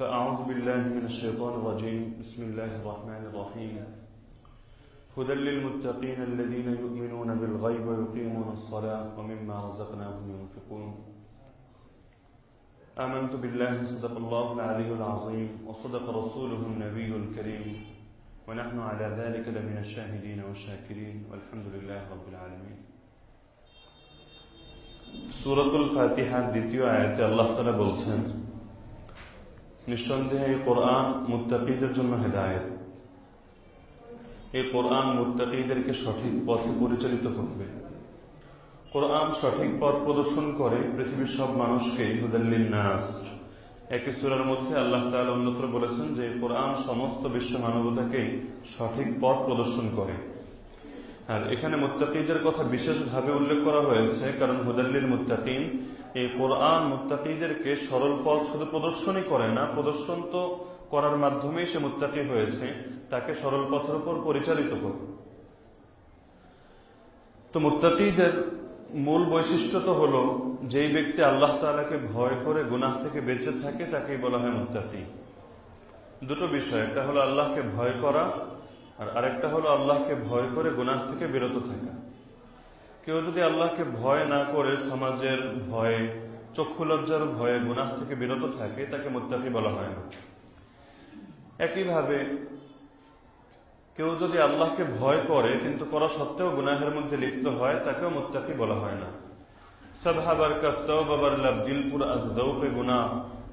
فأعوذ بالله من الشيطان الرجيم. بسم الله الرحمن الرحيم. هدى للمتقين الذين يؤمنون بالغيب ويقيمون الصلاة ومما رزقناهم ينفقون. آمنت بالله صدق الله العلي العظيم وصدق رسوله النبي الكريم. ونحن على ذلك لمن الشاهدين والشاكرين. والحمد لله رب العالمين. سورة الفاتحة দ্বিতীয় আয়াতে الله تعالى বলছেন নিঃসন্দেহে এই কোরআন মুত্তাকিদের জন্য হেদায়ত। এই কোরআন মুত্তাকিদেরকে সঠিক পথে পরিচালিত করবে। কোরআন সঠিক পথ প্রদর্শন করে পৃথিবীর সব মানুষকে নাস একই সুরার মধ্যে আল্লাহ তাআলা অন্যত্র বলেছেন যে, কোরআন সমস্ত বিশ্ব মানবতাকেই সঠিক পথ প্রদর্শন করে। আর এখানে মুত্তাকিদের কথা বিশেষভাবে উল্লেখ করা হয়েছে, কারণ হুদাল্লিল মুত্তাকিন এই কোরআন মুত্তাকিদেরকে সরল পথ শুধু প্রদর্শনই করে না, প্রদর্শন তো করার মাধ্যমেই সে মুত্তাকি হয়েছে, তাকে সরল পথের উপর পরিচালিত করে তো মুত্তাকিদের মূল বৈশিষ্ট্য তো হল, যেই ব্যক্তি আল্লাহ তালাকে ভয় করে, গুনাহ থেকে বেঁচে থাকে, তাকেই বলা হয় মুত্তাকি। দুটো বিষয়, একটা হলো আল্লাহকে ভয় করা আর আরেকটা হলো আল্লাহকে ভয় করে গুনাহ থেকে বিরত থাকা। কেউ যদি আল্লাহকে ভয় না করে সমাজের ভয়ে, চক্ষু লজ্জার ভয়ে গুনাহ থেকে বিরত থাকে, তাকে মুত্তাকি বলা হয় না। একইভাবে কেউ যদি আল্লাহকে ভয় করে, কিন্তু করা সত্ত্বেও গুনাহের মধ্যে লিপ্ত হয়, তাকেও মুত্তাকি বলা হয় না। আজ দৌপে গুনা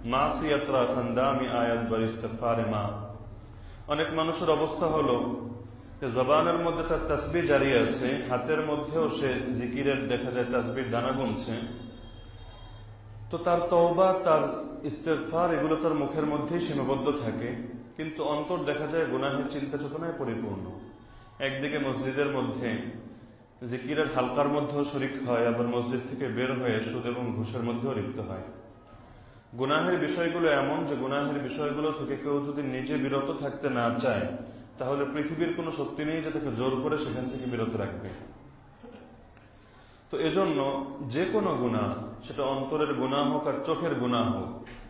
মাসিয়াত্রা খান্দামি আয়াত বারিস্তারে মা অনেক মানুষের অবস্থা হলো জবানের মধ্যে তার তসবির জারি আছে, হাতের মধ্যেও সে জিকিরের দেখা যায় তসবির দানা গুনছে। তো তার তওবা, তার ইস্তেফার এগুলো তার মুখের মধ্যেই সীমাবদ্ধ থাকে, কিন্তু অন্তর দেখা যায় গুনাহের চিন্তা চেতনায় পরিপূর্ণ। একদিকে মসজিদের মধ্যে জিকিরের হালকার মধ্যেও শরিক হয়, আবার মসজিদ থেকে বের হয়ে সুদ এবং ঘুষের মধ্যেও লিপ্ত হয়। গুনাহের বিষয়গুলো এমন যে গুনাহের বিষয়গুলো থেকে কেউ যদি নিজে বিরত থাকতে না চায়, তাহলে পৃথিবীর কোনো শক্তি নেই যে তাকে জোর করে সেখান থেকে বিরত রাখবে। তো এজন্য যে কোনো গুণা সেটা অন্তরের গুণা হোক আর চোখের গুণা হোক,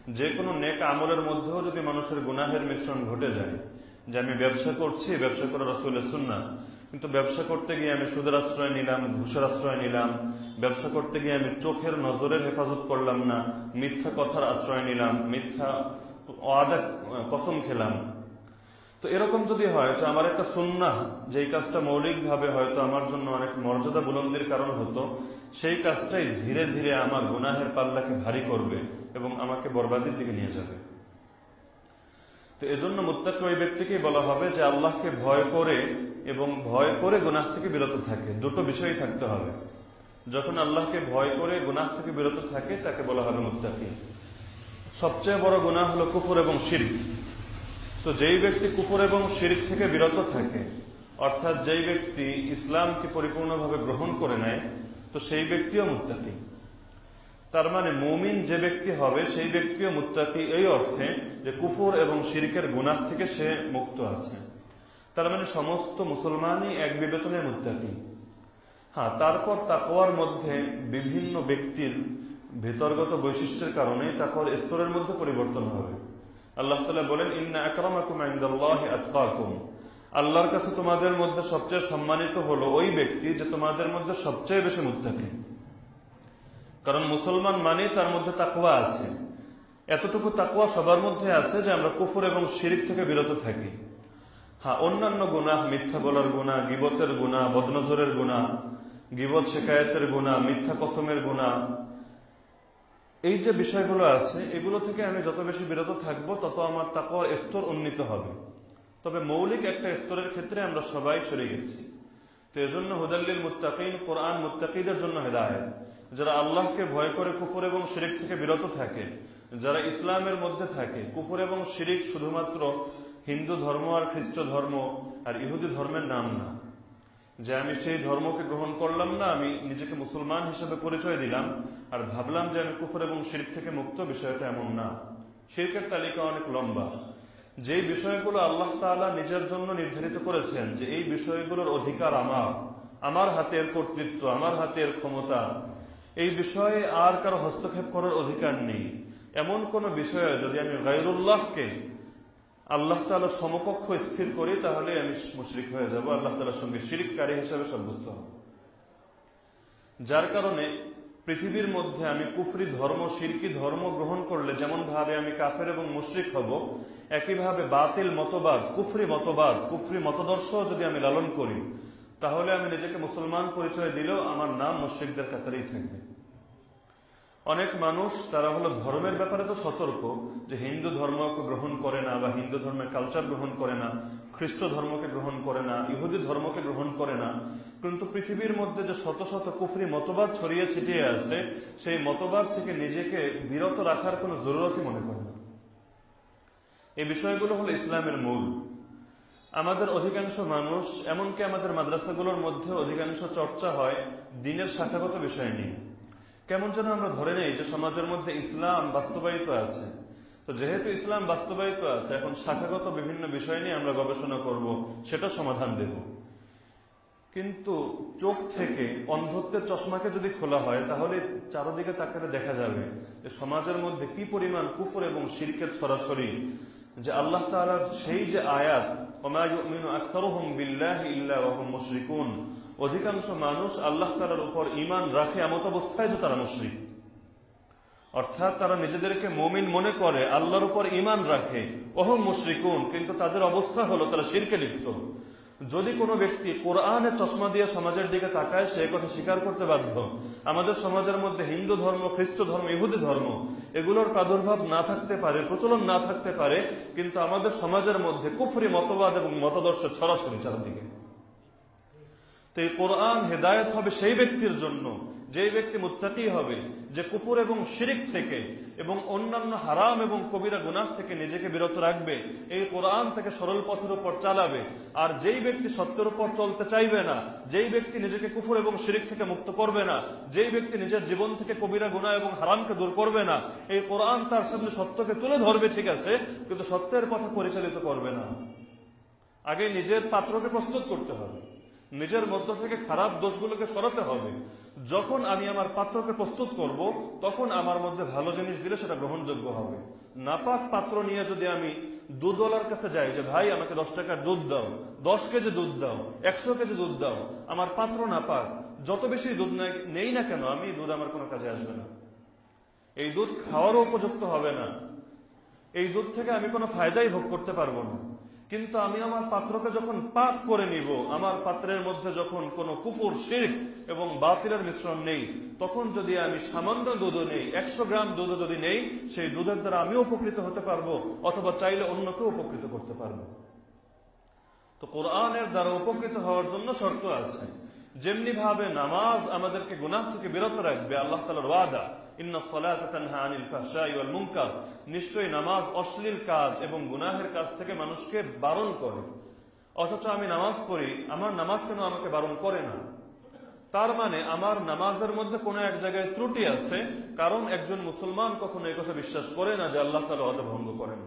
যে কোনো নেক আমলের মধ্যেও যদি মানুষের গুনাহের মিশ্রণ ঘটে যায়, যে আমি ব্যবসা করছি, ব্যবসা করার আসলে শুননা কিন্তু ব্যবসা করতে গিয়ে আমি সুদের আশ্রয় নিলাম, ঘুষের আশ্রয় নিলাম। ব্যবসা করতে গিয়ে আমি চোখের নজরের হেফাজত করলাম না, মিথ্যা কথার আশ্রয় নিলাম, মিথ্যা আদা কসম খেলাম। তো এরকম যদি হয়, তো আমার একটা সুন্না যেই কাজটা মৌলিকভাবে হয়তো আমার জন্য অনেক মর্যাদা বুলন্দির কারণ হতো, সেই কাজটাই ধীরে ধীরে আমার গুনাহের পাল্লাকে ভারী করবে এবং আমাকে বরবাদের দিকে নিয়ে যাবে। তো এজন্য মুত্তাক ওই ব্যক্তিকেই বলা হবে যে, আল্লাহকে ভয় করে এবং ভয় করে গুনাহ থেকে বিরত থাকে। দুটো বিষয় থাকতে হবে। যখন আল্লাহকে ভয় করে গুনাহ থেকে বিরত থাকে, তাকে বলা হবে মুত্তাকি সবচেয়ে বড় গুনাহ হলো কুকুর এবং শিল্প তো যেই ব্যক্তি কুকুর এবং শিরিক থেকে বিরত থাকে, অর্থাৎ যেই ব্যক্তি ইসলামকে পরিপূর্ণভাবে গ্রহণ করে নেয়, তো সেই ব্যক্তিও মুত্তাকি। তার মানে মুমিন যে ব্যক্তি হবে, সেই ব্যক্তিও মুত্তাকি। এই অর্থে যে কুফুর এবং শিরিকের গুণার থেকে সে মুক্ত আছে। তার মানে সমস্ত মুসলমানই এক বিবেচনায় মুত্তাকি। হ্যাঁ তারপর তাকওয়ার মধ্যে বিভিন্ন ব্যক্তির ভেতরগত বৈশিষ্ট্যের কারণে তাকওয়ার স্তরের মধ্যে পরিবর্তন হবে। আল্লাহ তালা বলেন, ইন্না আকরামাকুম ইনদাল্লাহি আতকাকুম। আল্লাহর কাছে তোমাদের মধ্যে সবচেয়ে সম্মানিত হলো ওই ব্যক্তি যে তোমাদের মধ্যে সবচেয়ে বেশি মুত্তাকি। কারণ মুসলমান মানে তার মধ্যে তাকুয়া আছে। এতটুকু তাকুয়া সবার মধ্যে আছে যে আমরা কুফুর এবং শিরিক থেকে বিরত থাকি। হ্যাঁ অন্যান্য গুণা, মিথ্যা বলার গুণা, গিবতের গুণা, বদনজরের গুণা, গিবত শেখায়তের গুণা, মিথ্যা কসমের গুণা। এই যে বিষয়গুলো আছে, এগুলো থেকে আমি যত বেশি বিরত থাকব, তত আমার তাকওয়ার স্তর উন্নীত হবে। তবে মৌলিক একটা স্তরের ক্ষেত্রে আমরা সবাই সরে গেছি। তো এজন্য হুদাল্লিল মুত্তাকিন, কোরআন মুত্তাকিদের জন্য হেদায়ত। যারা আল্লাহকে ভয় করে কুকুর এবং শিরিক থেকে বিরত থাকে, যারা ইসলামের মধ্যে থাকে কুকুর এবং শিরিক শুধুমাত্র হিন্দু ধর্ম আর খ্রিস্ট ধর্ম আর ইহুদি ধর্মের নাম না। যে আমি সেই ধর্মকে গ্রহণ করলাম না, আমি নিজেকে মুসলমান হিসেবে পরিচয় দিলাম আর ভাবলাম যে আমি কুফর এবং শিরিক থেকে মুক্ত বিষয়টা এমন না। শিরকের তালিকা অনেক লম্বা। যে বিষয়গুলো আল্লাহ তালা নিজের জন্য নির্ধারিত করেছেন যে এই বিষয়গুলোর অধিকার আমার আমার হাতের কর্তৃত্ব, আমার হাতের ক্ষমতা, এই বিষয়ে আর কারও হস্তক্ষেপ করার অধিকার নেই। এমন কোন বিষয়ে যদি আমি গাইরুল্লাহকে আল্লাহ তালার সমকক্ষ স্থির করি, তাহলে আমি মুশরিক হয়ে যাব। আল্লাহ তালার সঙ্গে শিরিককারী হিসাবে সাব্যস্ত হব। যার কারণে পৃথিবীর মধ্যে আমি কুফরি ধর্ম, শিরকি ধর্ম গ্রহণ করলে যেমন ভাবে আমি কাফের এবং মুশরিক হব, একইভাবে বাতিল মতবাদ, কুফরি মতবাদ, কুফরি মতদর্শ যদি আমি লালন করি, তাহলে আমি নিজেকে মুসলমান পরিচয় দিলেও আমার নাম মুশ্রিকদের কাতারেই থাকবে। অনেক মানুষ, তারা হলো ধর্মের ব্যাপারে তো সতর্ক, যে হিন্দু ধর্মকে গ্রহণ করে না বা হিন্দু ধর্মের কালচার গ্রহণ করে না, খ্রিস্ট ধর্মকে গ্রহণ করে না, ইহুদি ধর্মকে গ্রহণ করে না। কিন্তু পৃথিবীর মধ্যে যে শত শত কুফরি মতবাদ ছড়িয়ে ছিটিয়ে আছে, সেই মতবাদ থেকে নিজেকে বিরত রাখার কোনো জরুরতই মনে করে না। এই বিষয়গুলো হলো ইসলামের মূল। আমাদের অধিকাংশ মানুষ, এমনকি আমাদের মাদ্রাসাগুলোর মধ্যে অধিকাংশ চর্চা হয় দিনের শাখাগত বিষয় নিয়ে। কেমন যেন আমরা ধরে নেই যে সমাজের মধ্যে ইসলাম বাস্তবায়িত আছে। তো যেহেতু ইসলাম বাস্তবায়িত আছে, এখন শাখাগত বিভিন্ন বিষয় নিয়ে আমরা গবেষণা করব, সেটা সমাধান দেব। কিন্তু চোখ থেকে অন্ধত্বের চশমাকে যদি খোলা হয়, তাহলে চারদিকে তাকালে দেখা যাবে যে সমাজের মধ্যে কি পরিমাণ কুফর এবং শিরকের ছড়াছড়ি, যে আল্লাহ তালার সেই যে আয়াত অধিকাংশ মানুষ আল্লাহ তালার উপর ইমান রাখে এমত অবস্থায় যে তারা মুশরিক। অর্থাৎ তারা নিজেদেরকে মমিন মনে করে আল্লাহর উপর ইমান রাখে। ওহ মুশরিকুন, কিন্তু তাদের অবস্থা হলো তারা শিরকে লিপ্ত। যদি কোনো ব্যক্তি কোরআনের চশমা দিয়ে সমাজের দিকে তাকায়, সে কথা স্বীকার করতে বাধ্য। আমাদের সমাজের মধ্যে হিন্দু ধর্ম, খ্রিস্ট ধর্ম, ইহুদি ধর্ম, এগুলোর প্রাদুর্ভাব না থাকতে পারে, প্রচলন না থাকতে পারে, কিন্তু আমাদের সমাজের মধ্যে কুফরি, মতবাদ এবং মতাদর্শ ছড়াছড়ি চারদিকে। এই কোরআন হেদায়ত হবে সেই ব্যক্তির জন্য, যেই ব্যক্তি মুত্তাকি হবে, যে কুকুর এবং শিরিক থেকে এবং অন্যান্য হারাম এবং কবিরা গুনাহ থেকে নিজেকে বিরত রাখবে, এই কোরআন থেকে সরল পথের উপর চালাবে। আর যেই ব্যক্তি সত্যের উপর চলতে চাইবে না, যেই ব্যক্তি নিজেকে কুফুর এবং শিরিক থেকে মুক্ত করবে না, যেই ব্যক্তি নিজের জীবন থেকে কবিরা গুণা এবং হারামকে দূর করবে না, এই কোরআন তার সামনে সত্যকে তুলে ধরবে, ঠিক আছে, কিন্তু সত্যের পথে পরিচালিত করবে না। আগে নিজের পাত্রকে প্রস্তুত করতে হবে। নিজের মধ্য থেকে খারাপ দোষগুলোকে সরাতে হবে। যখন আমি আমার পাত্রকে প্রস্তুত করব, তখন আমার মধ্যে ভালো জিনিস দিলে সেটা গ্রহণযোগ্য হবে। নাপাক পাত্র নিয়ে যদি আমি দুধওয়ালার কাছে যাই যে, ভাই, আমাকে দশ টাকার দুধ দাও, দশ কেজি দুধ দাও, একশো কেজি দুধ দাও, আমার পাত্র নাপাক, যত বেশি দুধ নেই না কেন? আমি দুধ আমার কোনো কাজে আসবে না। এই দুধ খাওয়ারও উপযুক্ত হবে না। এই দুধ থেকে আমি কোনো ফায়দাই ভোগ করতে পারব না। কিন্তু আমি আমার পাত্রকে যখন পাক করে নিব, আমার পাত্রের মধ্যে যখন কোনো কুকুর শির্ক এবং বাতিলের মিশ্রণ নেই, তখন যদি আমি সামান্য দুধও নেই, একশো গ্রাম দুধ যদি নেই, সেই দুধের দ্বারা আমিও উপকৃত হতে পারব, অথবা চাইলে অন্যকেও উপকৃত করতে পারব। তো কোরআনের দ্বারা উপকৃত হওয়ার জন্য শর্ত আছে। যেমনি ভাবে নামাজ আমাদেরকে গুনাহ থেকে বিরত রাখবে, আল্লাহ তালার ওয়াদা নিশ্চয়ই নামাজ অশ্লীল কাজ এবং গুনাহের কাজ থেকে মানুষকে বারণ করে। অথচ আমি নামাজ পড়ি, আমার নামাজ কেন আমাকে বারণ করে না? তার মানে আমার নামাজের মধ্যে কোনো এক জায়গায় ত্রুটি আছে, কারণ একজন মুসলমান কখনো এই কথা বিশ্বাস করে না যে আল্লাহ তালা অদ ভঙ্গ করেন।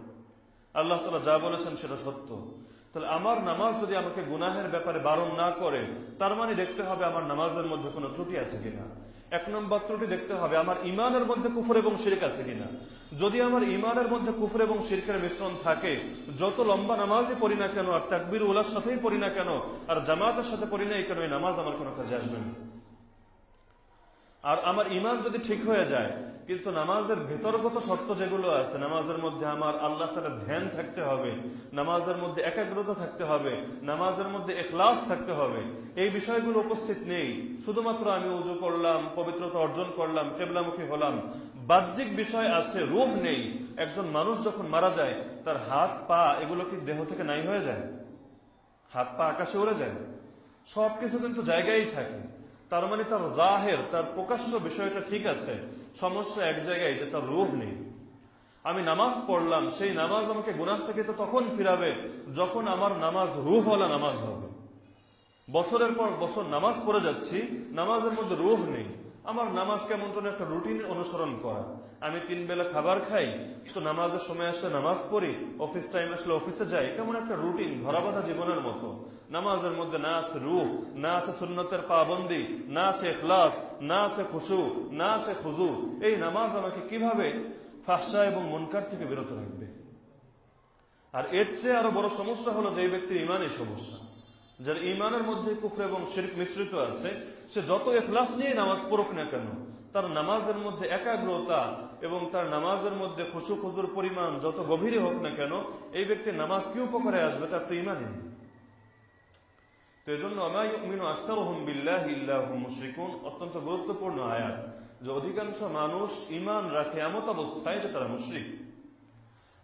আল্লাহ তালা যা বলেছেন সেটা সত্য। তাহলে আমার নামাজ যদি আমাকে গুনাহের ব্যাপারে বারণ না করে, তার মানে দেখতে হবে আমার নামাজের মধ্যে কোনো ত্রুটি আছে কিনা। এক নম্বর ত্রুটি দেখতে হবে, আমার ইমানের মধ্যে কুফর এবং শিরক আছে কিনা? যদি আমার ইমানের মধ্যে কুফর এবং শিরকের মিশ্রণ থাকে, যত লম্বা নামাজই পড়ি না কেন, আর তাকবির উলার সাথেই পড়ি না কেন, আর জামাতের সাথে পড়ি না এই এই নামাজ আমার কোনো কাজে আসবে না। আর আমার ইমান যদি ঠিক হয়ে যায়, কিন্তু নামাজের ভেতরগত শর্ত যেগুলো আছে, নামাজের মধ্যে আমার আল্লাহ তালা ধ্যান থাকতে হবে, নামাজের মধ্যে একাগ্রতা থাকতে হবে, নামাজের মধ্যে এখলাস থাকতে হবে, এই বিষয়গুলো উপস্থিত নেই। শুধুমাত্র আমি উজু করলাম, পবিত্রতা অর্জন করলাম, কেবলামুখী হলাম। বাহ্যিক বিষয় আছে রূপ নেই। একজন মানুষ যখন মারা যায়, তার হাত, পা, এগুলো কি দেহ থেকে নাই হয়ে যায়? হাত, পা আকাশে উড়ে যায়? সবকিছু কিন্তু জায়গায় থাকে। তার মানে তার জাহের, তার প্রকাশ্য বিষয়টা ঠিক আছে, সমস্যা এক জায়গায় যে তার রূপ নেই। আমি নামাজ পড়লাম, সেই নামাজ আমাকে গুনাহ থেকে তো তখন ফিরাবে যখন আমার নামাজ রুহওয়ালা নামাজ হবে। বছরের পর বছর নামাজ পড়ে যাচ্ছি, নামাজের মধ্যে রুহ নেই। আমার নামাজ কেমন যেন একটা রুটিন অনুসরণ করা। আমি তিন বেলা খাবার খাই, তো নামাজের সময় আসলে নামাজ পড়ি, অফিস টাইম আসলে অফিসে যাই, কেমন একটা রুটিন, ধরাবাধা জীবনের মতো। নামাজের মধ্যে না আছে রুহ, না আছে সুন্নতের পাবন্দি, না আছে ক্লাস না আছে খুশু, না আছে খুজু এই নামাজ আমাকে কীভাবে ফাঁসা এবং মনকার থেকে বিরত রাখবে? আর এর চেয়ে আরও বড় সমস্যা হলো যে ব্যক্তির ইমানই সমস্যা। যার ইমানের মধ্যে কুফর এবং শির্ক মিশ্রিত আছে সে যত এখলাস নিয়ে নামাজ পড়ুক না কেন, তার নামাজের মধ্যে একাগ্রতা এবং তার নামাজের মধ্যে খুশু খুজুর পরিমাণ যত গভীরে হোক না কেন, এই ব্যক্তি নামাজ কি উপকারে আসবে তার তো ইমানই নেই। অত্যন্ত গুরুত্বপূর্ণ আয়াত যে অধিকাংশ মানুষ ইমান রাখে তারা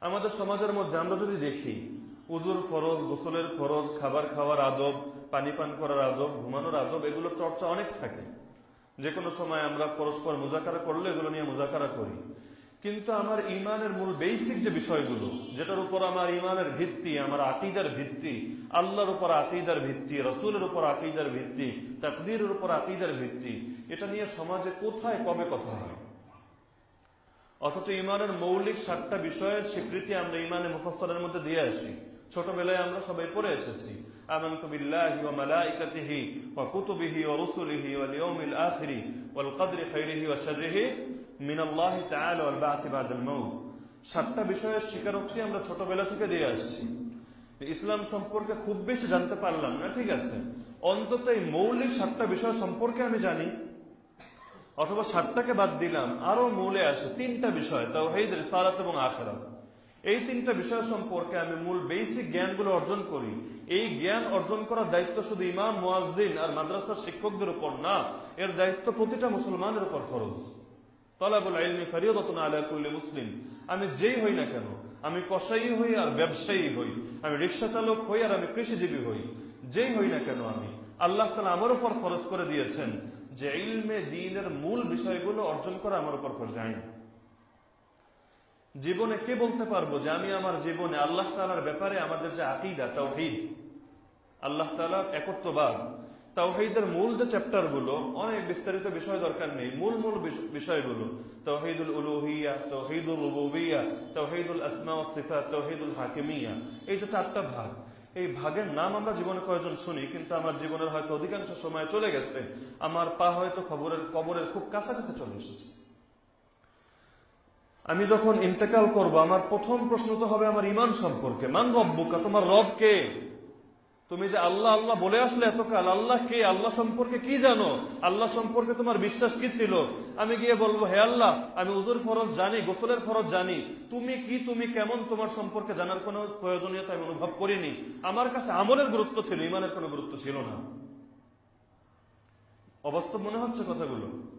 আমাদের সমাজের মধ্যে আমরা যদি দেখি, উজুর ফরজ, গোসলের ফরজ, খাবার খাওয়ার আদব পানি পান করার আদব, ঘুমানোর আদব এগুলো চর্চা অনেক থাকে। যে কোনো সময় আমরা পরস্পর মোজাকারা করলে এগুলো নিয়ে মোজাকারা করি। কিন্তু আমার ইমানের মূল বেসিক যে বিষয়গুলো, যেটার উপর আমার ইমানের ভিত্তি, আমার আকিদার ভিত্তি, আল্লাহর উপর আকিদার ভিত্তি, রসুলের উপর আকিদার ভিত্তি, তাকদিরের উপর আকিদার ভিত্তি, এটা নিয়ে সমাজে কোথায় কবে কথা হয়? অথচ ইমানের মৌলিক সাতটা বিষয়ের স্বীকৃতি আমরা ইমানের মুফসলের মধ্যে দিয়ে আসি। ছোটবেলায় আমরা সবাই পড়ে এসেছি। آمنت بالله وملائكته وكتبه ورسله واليوم الآخر والقدر خيره وشره من الله تعالى والبعث بعد الموت সাতটা বিষয়ের স্বীকারোক্তি আমরা ছোটবেলা থেকে দিয়ে আসছি ইসলাম সম্পর্কে খুব বেশি জানতে পারলাম না ঠিক আছে অন্তত এই মৌলিক সাতটা বিষয় সম্পর্কে আমি জানি অথবা সাতটাকে বাদ দিলাম আরো মূলে আসে তিনটা বিষয় তাও হেদ রিসালাত এবং আখেরাত এই তিনটা বিষয় সম্পর্কে আমি মূল বেসিক জ্ঞানগুলো অর্জন করি। এই জ্ঞান অর্জন করার দায়িত্ব শুধু ইমাম, মুয়াজ্জিন আর মাদ্রাসার শিক্ষকদের উপর না, এর দায়িত্ব প্রতিটা মুসলমানের উপর ফরজ। মুসলিম। আমি যেই হই না কেন, আমি কসাই হই আর ব্যবসায়ী হই, আমি রিক্সা চালক হই আর আমি কৃষিজীবী হই। যেই হই না কেন আমি, আল্লাহ তালা আমার উপর ফরজ করে দিয়েছেন যে ইলমে দিনের মূল বিষয়গুলো অর্জন করা আমার উপর ফরজ। আইন জীবনে কে বলতে পারব যে আমি আমার জীবনে আল্লাহ তালার ব্যাপারে আমাদের যে আকিদা, তাওহিদ, আল্লাহ তালার একত্ববাদ, তাওহিদের মূল যে চ্যাপ্টারগুলো অনেক বিস্তারিত বিষয় দরকার নেই, মূল মূল বিষয়গুলো তৌহিদুল উলুহিয়া তৌহিদুল উবুবিয়া তৌহিদুল আসমা সিফা তৌহিদুল হাকিমিয়া, এই যে চারটা ভাগ, এই ভাগের নাম আমরা জীবনে কয়েকজন শুনি, কিন্তু আমার জীবনের হয়তো অধিকাংশ সময় চলে গেছে, আমার পা হয়তো খবরের কবরের খুব কাছাকাছি চলে এসেছে। আমি যখন ইন্তেকাল করব, আমার প্রথম প্রশ্ন তো হবে আমার ইমান সম্পর্কে। মান রব্বুকা, তোমার রব কে? তুমি যে আল্লাহ আল্লাহ বলে আসলে এতকাল, আল্লাহ কে? আল্লাহ সম্পর্কে কি জানো? আল্লাহ সম্পর্কে তোমার বিশ্বাস কি ছিল? আমি গিয়ে বলব, হে আল্লাহ, আমি উজুর ফরজ জানি, গোসলের ফরজ জানি। তুমি কি, তুমি কেমন তোমার সম্পর্কে জানার কোনো প্রয়োজনীয়তা আমি অনুভব করিনি। আমার কাছে আমলের গুরুত্ব ছিল ইমানের কোনো গুরুত্ব ছিল না। অবাস্তব মনে হচ্ছে কথাগুলো?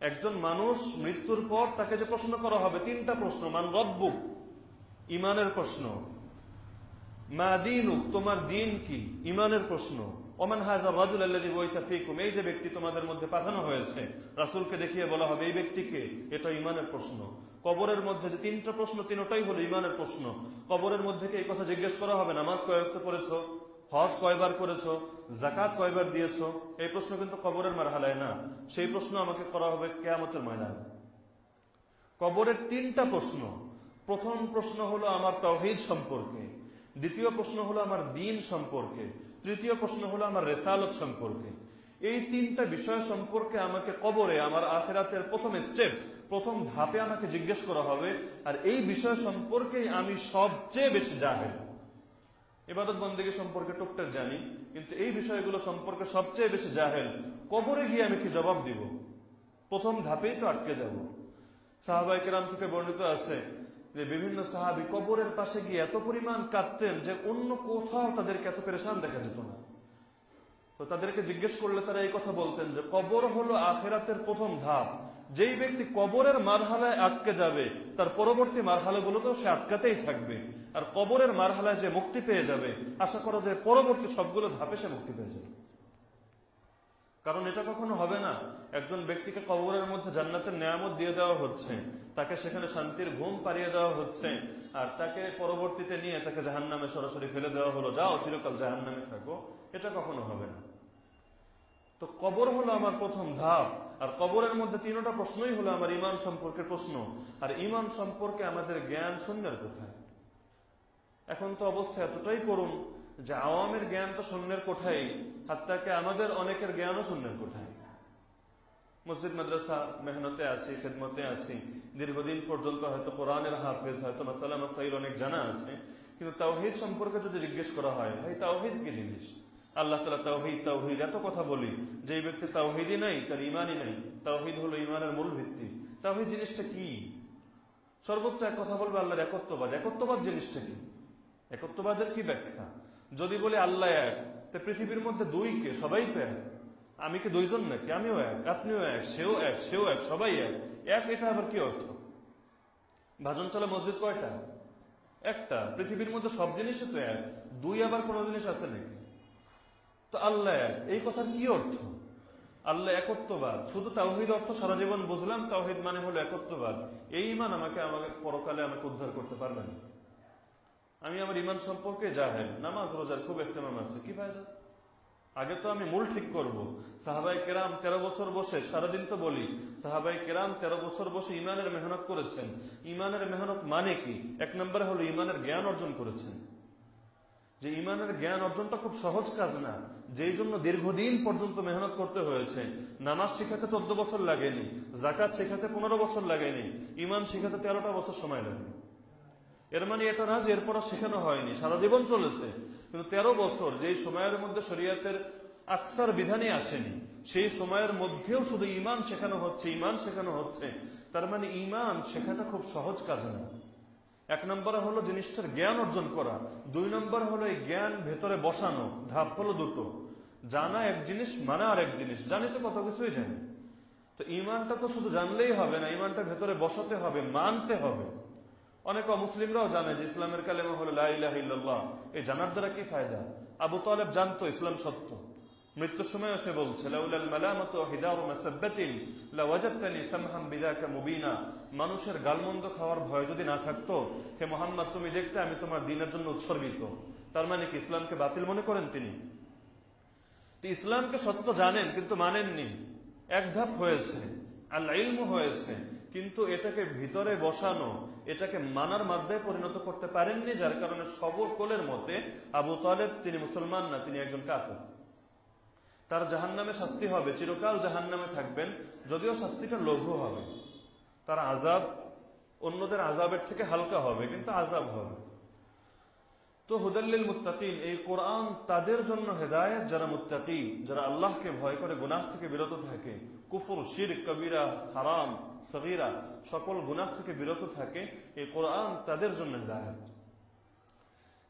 একজন মানুষ মৃত্যুর পর তাকে যে প্রশ্ন করা হবে, তিনটা প্রশ্ন, মান রব্বু ইমানের প্রশ্ন। মা দিনুক, তোমার দিন কি? ইমানের প্রশ্ন। ওমান হাজার রাজুল আল্লাহ ওইতাফিকুম এই যে ব্যক্তি তোমাদের মধ্যে পাঠানো হয়েছে, রাসুলকে দেখিয়ে বলা হবে, এই ব্যক্তিকে, এটা ইমানের প্রশ্ন। কবরের মধ্যে যে তিনটা প্রশ্ন, তিনটাই হলো ইমানের প্রশ্ন। কবরের মধ্যে এই কথা জিজ্ঞেস করা হবে? নামাজ কয়েকটা করেছ হজ কয়বার করেছ? জাকাত কয়বার দিয়েছ? এই প্রশ্ন কিন্তু কবরের মারহালায় না। সেই প্রশ্ন আমাকে করা হবে কেয়ামতের ময়দানে। কবরের তিনটা প্রশ্ন। প্রথম প্রশ্ন হলো আমার তহিদ সম্পর্কে। দ্বিতীয় প্রশ্ন হলো আমার দিন সম্পর্কে। তৃতীয় প্রশ্ন হলো আমার রেসালত সম্পর্কে। এই তিনটা বিষয় সম্পর্কে আমাকে কবরে, আমার আখেরাতের প্রথম স্টেপ প্রথম ধাপে আমাকে জিজ্ঞেস করা হবে, আর এই বিষয় সম্পর্কে আমি সবচেয়ে বেশি জাহেল এবাদত বন্দীকে সম্পর্কে টুকটাক জানি, কিন্তু এই বিষয়গুলো সম্পর্কে সবচেয়ে বেশি জাহেল। কবরে গিয়ে আমি কি জবাব দিব? প্রথম ধাপেই তো আটকে যাব। সাহাবাই কেরাম থেকে বর্ণিত আছে যে বিভিন্ন সাহাবি কবরের পাশে গিয়ে এত পরিমাণ কাঁদতেন যে অন্য কোথাও তাদেরকে এত পেরেশান দেখা যেত না। তো তাদেরকে জিজ্ঞেস করলে তারা এই কথা বলতেন যে কবর হলো আখেরাতের প্রথম ধাপ। যেই ব্যক্তি কবরের মারহালায় আটকে যাবে, তার পরবর্তী মারহালাগুলোতেও সে আটকাতেই থাকবে। আর কবরের মারহালায় যে মুক্তি পেয়ে যাবে, আশা করা যায় পরবর্তী সবগুলো ধাপে সে মুক্তি পেয়ে যাবে। কারণ এটা কখনো হবে না। একজন ব্যক্তিকে কবরের মধ্যে জান্নাতের নিয়ামত দিয়ে দেওয়া হচ্ছে, তাকে সেখানে শান্তির ঘুম পাড়িয়ে দেওয়া হচ্ছে, আর তাকে পরবর্তীতে নিয়ে তাকে জাহান নামে সরাসরি ফেলে দেওয়া হলো। যাও, চিরকাল জাহান নামে থাকো। এটা কখনো হবে না। তো কবর হলো আমার প্রথম ধাপ, আর কবরের মধ্যে তিনটা প্রশ্নই হলো আমার ইমান সম্পর্কের প্রশ্ন। আর ইমান সম্পর্কে আমাদের জ্ঞান শূন্যের কোথায়? এখন তো অবস্থা এতটাই করুন যে আওয়ামের জ্ঞান তো শূন্যের কোঠায় হাত্তাকে আমাদের অনেকের জ্ঞানও শূন্যের কোঠায় মসজিদ, মাদ্রাসা, মেহনতে আছি, খেদমতে আছি। দীর্ঘদিন পর্যন্ত হয়তো কোরআনের হাফেজ, হয়তো মাসাল্লাহ মাসাইল অনেক জানা আছে। কিন্তু তাওহিদ সম্পর্কে যদি জিজ্ঞেস করা হয়, ভাই, তাওহিদ কি জিনিস? আল্লাহ তালা তাওহিদ তাওহিদ, এত কথা বলি। যে ব্যক্তি তাওহিদই নাই, তার ইমানই নাই। তাওহিদ হলো ইমানের মূল ভিত্তি। তাওহিদ জিনিসটা কি? সর্বোচ্চ এক কথা বলবে আল্লাহর একত্ববাদ। একত্ববাদ জিনিসটা কি? একত্ববাদের কি ব্যাখ্যা? যদি বলে আল্লাহ এক, তা পৃথিবীর মধ্যে দুই কে? সবাই তো এক। আমি কি দুইজন নাকি? আমিও এক, আপনিও এক, সেও এক সেও এক, সবাই এক। এক এটা আবার কি অর্থ? ভাজন চলে মসজিদ কয়টা? একটা। পৃথিবীর মধ্যে সব জিনিসই তো এক। দুই আবার কোন জিনিস আছে নাকি? তো আল্লাহ এক এই কথার কি অর্থ? আল্লাহ একত্ববাদ। শুধু তাওহিদ অর্থ সারা জীবন বুঝলাম, তাওহিদ মানে হলো একত্ববাদ। এই ইমান আমাকে আমাকে পরকালে আমাকে উদ্ধার করতে পারবে না। আমি আমার ইমান সম্পর্কে জাহেল, নামাজ, রোজার খুব একটেমাম আছে। কি ফায়দা? আগে তো আমি মূল ঠিক করব। সাহাবাই কেরাম তেরো বছর বসে, সারাদিন তো বলি সাহাবাই কেরাম তেরো বছর বসে ইমানের মেহনত করেছেন। ইমানের মেহনত মানে কি? এক নম্বরে হলো ইমানের জ্ঞান অর্জন করেছেন। যে ইমানের জ্ঞান অর্জনটা খুব সহজ কাজ না। যেই জন্য দীর্ঘদিন পর্যন্ত মেহনত করতে হয়েছে। নামাজ শেখাতে চোদ্দ বছর লাগেনি জাকাত শেখাতে পনেরো বছর লাগেনি ইমান শিখাতে তেরোটা বছর সময় লাগেনি। এর মানে এটা না যে এরপর শেখানো হয়নি, সারা জীবন চলেছে। কিন্তু তেরো বছর যেই সময়ের মধ্যে শরীয়তের আকসার বিধানে আসেনি, সেই সময়ের মধ্যেও শুধু ইমান শেখানো হচ্ছে ইমান শেখানো হচ্ছে। তার মানে ইমান শেখাটা খুব সহজ কাজ না এক নম্বরে হলো জিনিসটার জ্ঞান অর্জন করা। দুই নম্বর হলো এই জ্ঞান ভেতরে বসানো, ধাপ হলো দুটো। জানা এক জিনিস মানা আর এক জিনিস। জানি তো কত কিছুই জানি। তো ইমানটা তো শুধু জানলেই হবে না, ইমানটা ভেতরে বসাতে হবে, মানতে হবে। অনেক অমুসলিমরাও জানে যে ইসলামের কালেমা হলো লাহ এই জানার দ্বারা কি ফায়দা? আবু তালেব জানতো ইসলাম সত্য। মৃত্যুর সময় সে বলছে মানুষের গালমন্দ খাওয়ার ভয় যদি না থাকতো, হে মোহাম্মদ, তুমি দেখতে আমি তোমার দিনের জন্য উৎসর্গিত। তার মানে কি, ইসলামকে বাতিল মনে করেন তিনি? ইসলামকে সত্য জানেন, কিন্তু মানেননি। এক ধাপ হয়েছে আল্লাহ হয়েছে, কিন্তু এটাকে ভিতরে বসানো, এটাকে মানার মাধ্যমে পরিণত করতে পারেননি, যার কারণে সবর কোলের মতে আবু তালেব, তিনি মুসলমান না, তিনি একজন কাফের। তার জাহান নামে শাস্তি হবে, চিরকাল জাহান নামে থাকবেন, যদিও শাস্তিটা লঘু হবে। তার আজাব অন্যদের আজাবের থেকে হালকা হবে, কিন্তু আজাব হবে। তো হুদাল্লিল মুত্তাকিন, এই কোরআন তাদের জন্য হেদায়ত, যারা মুত্তাকি, যারা আল্লাহকে ভয় করে, গুনাহ থেকে বিরত থাকে। কুফুর শির কবিরা, হারাম, সগিরা, সকল গুনাহ থেকে বিরত থাকে। এই কোরআন তাদের জন্য হেদায়ত।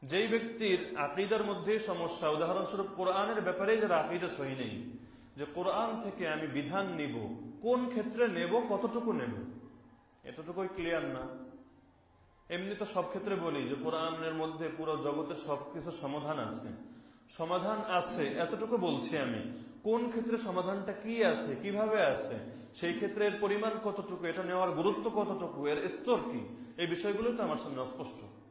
যেই ব্যক্তির আকিদার মধ্যে সমস্যা, উদাহরণস্বরূপ কোরআনের ব্যাপারে যারা আকিদা সহি নেই, যে কোরআন থেকে আমি বিধান নিব, কোন ক্ষেত্রে নেব, কতটুকু নেব? এতটুকুই ক্লিয়ার না। এমনি তো সব ক্ষেত্রে বলি যে কোরআনের মধ্যে পুরো জগতের সবকিছু সমাধান আছে। সমাধান আছে, এতটুকু বলছি আমি। কোন ক্ষেত্রে সমাধানটা কি আছে, কীভাবে আছে, সেই ক্ষেত্রে এর পরিমাণ কতটুকু, এটা নেওয়ার গুরুত্ব কতটুকু, এর স্তর কি, এই বিষয়গুলো তো আমার সামনে অস্পষ্ট।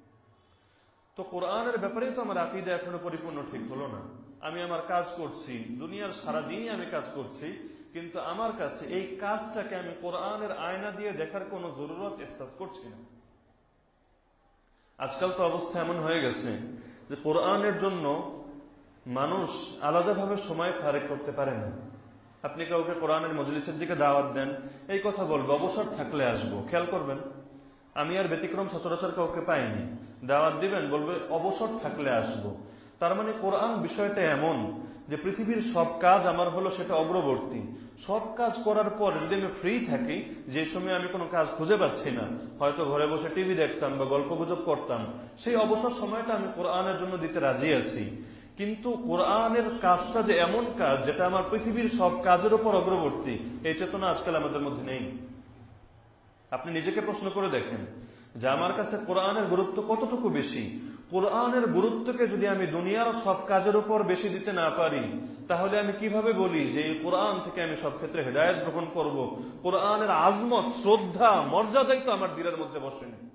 তো কোরআনের ব্যাপারেই তো আমার আকিদা এখনও পরিপূর্ণ ঠিক হলো না। আমি আমার কাজ করছি, দুনিয়ার সারাদিনই আমি কাজ করছি, কিন্তু আমার কাছে এই কাজটাকে আমি কোরআনের আয়না দিয়ে দেখার কোনো জরুরত এহসাস করছি না। আজকাল তো অবস্থা এমন হয়ে গেছে যে কোরআনের জন্য মানুষ আলাদাভাবে সময় ফারেক করতে পারে না। আপনি কাউকে কোরআনের মজলিসের দিকে দাওয়াত দেন, এই কথা বলব, অবসর থাকলে আসব, খেয়াল করবেন? আমি আর ব্যতিক্রম সচরাচর কাউকে পাইনি। দাওয়াত দিবেন, বলবে, অবসর থাকলে আসব। তার মানে কোরআন বিষয়টা এমন যে পৃথিবীর সব কাজ আমার হলো সেটা অগ্রবর্তী। সব কাজ করার পর যদি আমি ফ্রি থাকি, যে সময় আমি কোনো কাজ খুঁজে পাচ্ছি না, হয়তো ঘরে বসে টিভি দেখতাম বা গল্প গুজব করতাম, সেই অবসর সময়টা আমি কোরআনের জন্য দিতে রাজি আছি। কিন্তু কোরআনের কাজটা যে এমন কাজ, যেটা আমার পৃথিবীর সব কাজের উপর অগ্রবর্তী, এই চেতনা আজকাল আমাদের মধ্যে নেই। আপনি নিজেকে প্রশ্ন করে দেখেন যে আমার কাছে কোরআনের গুরুত্ব কতটুকু বেশি? কোরআনের গুরুত্বকে যদি আমি দুনিয়ার সব কাজের উপর বেশি দিতে না পারি, তাহলে আমি কীভাবে বলি যে এই কোরআন থেকে আমি সব ক্ষেত্রে হেদায়ত গ্রহণ করব? কোরআনের আজমত, শ্রদ্ধা, মর্যাদাই তো আমার দিলের মধ্যে বসেনি।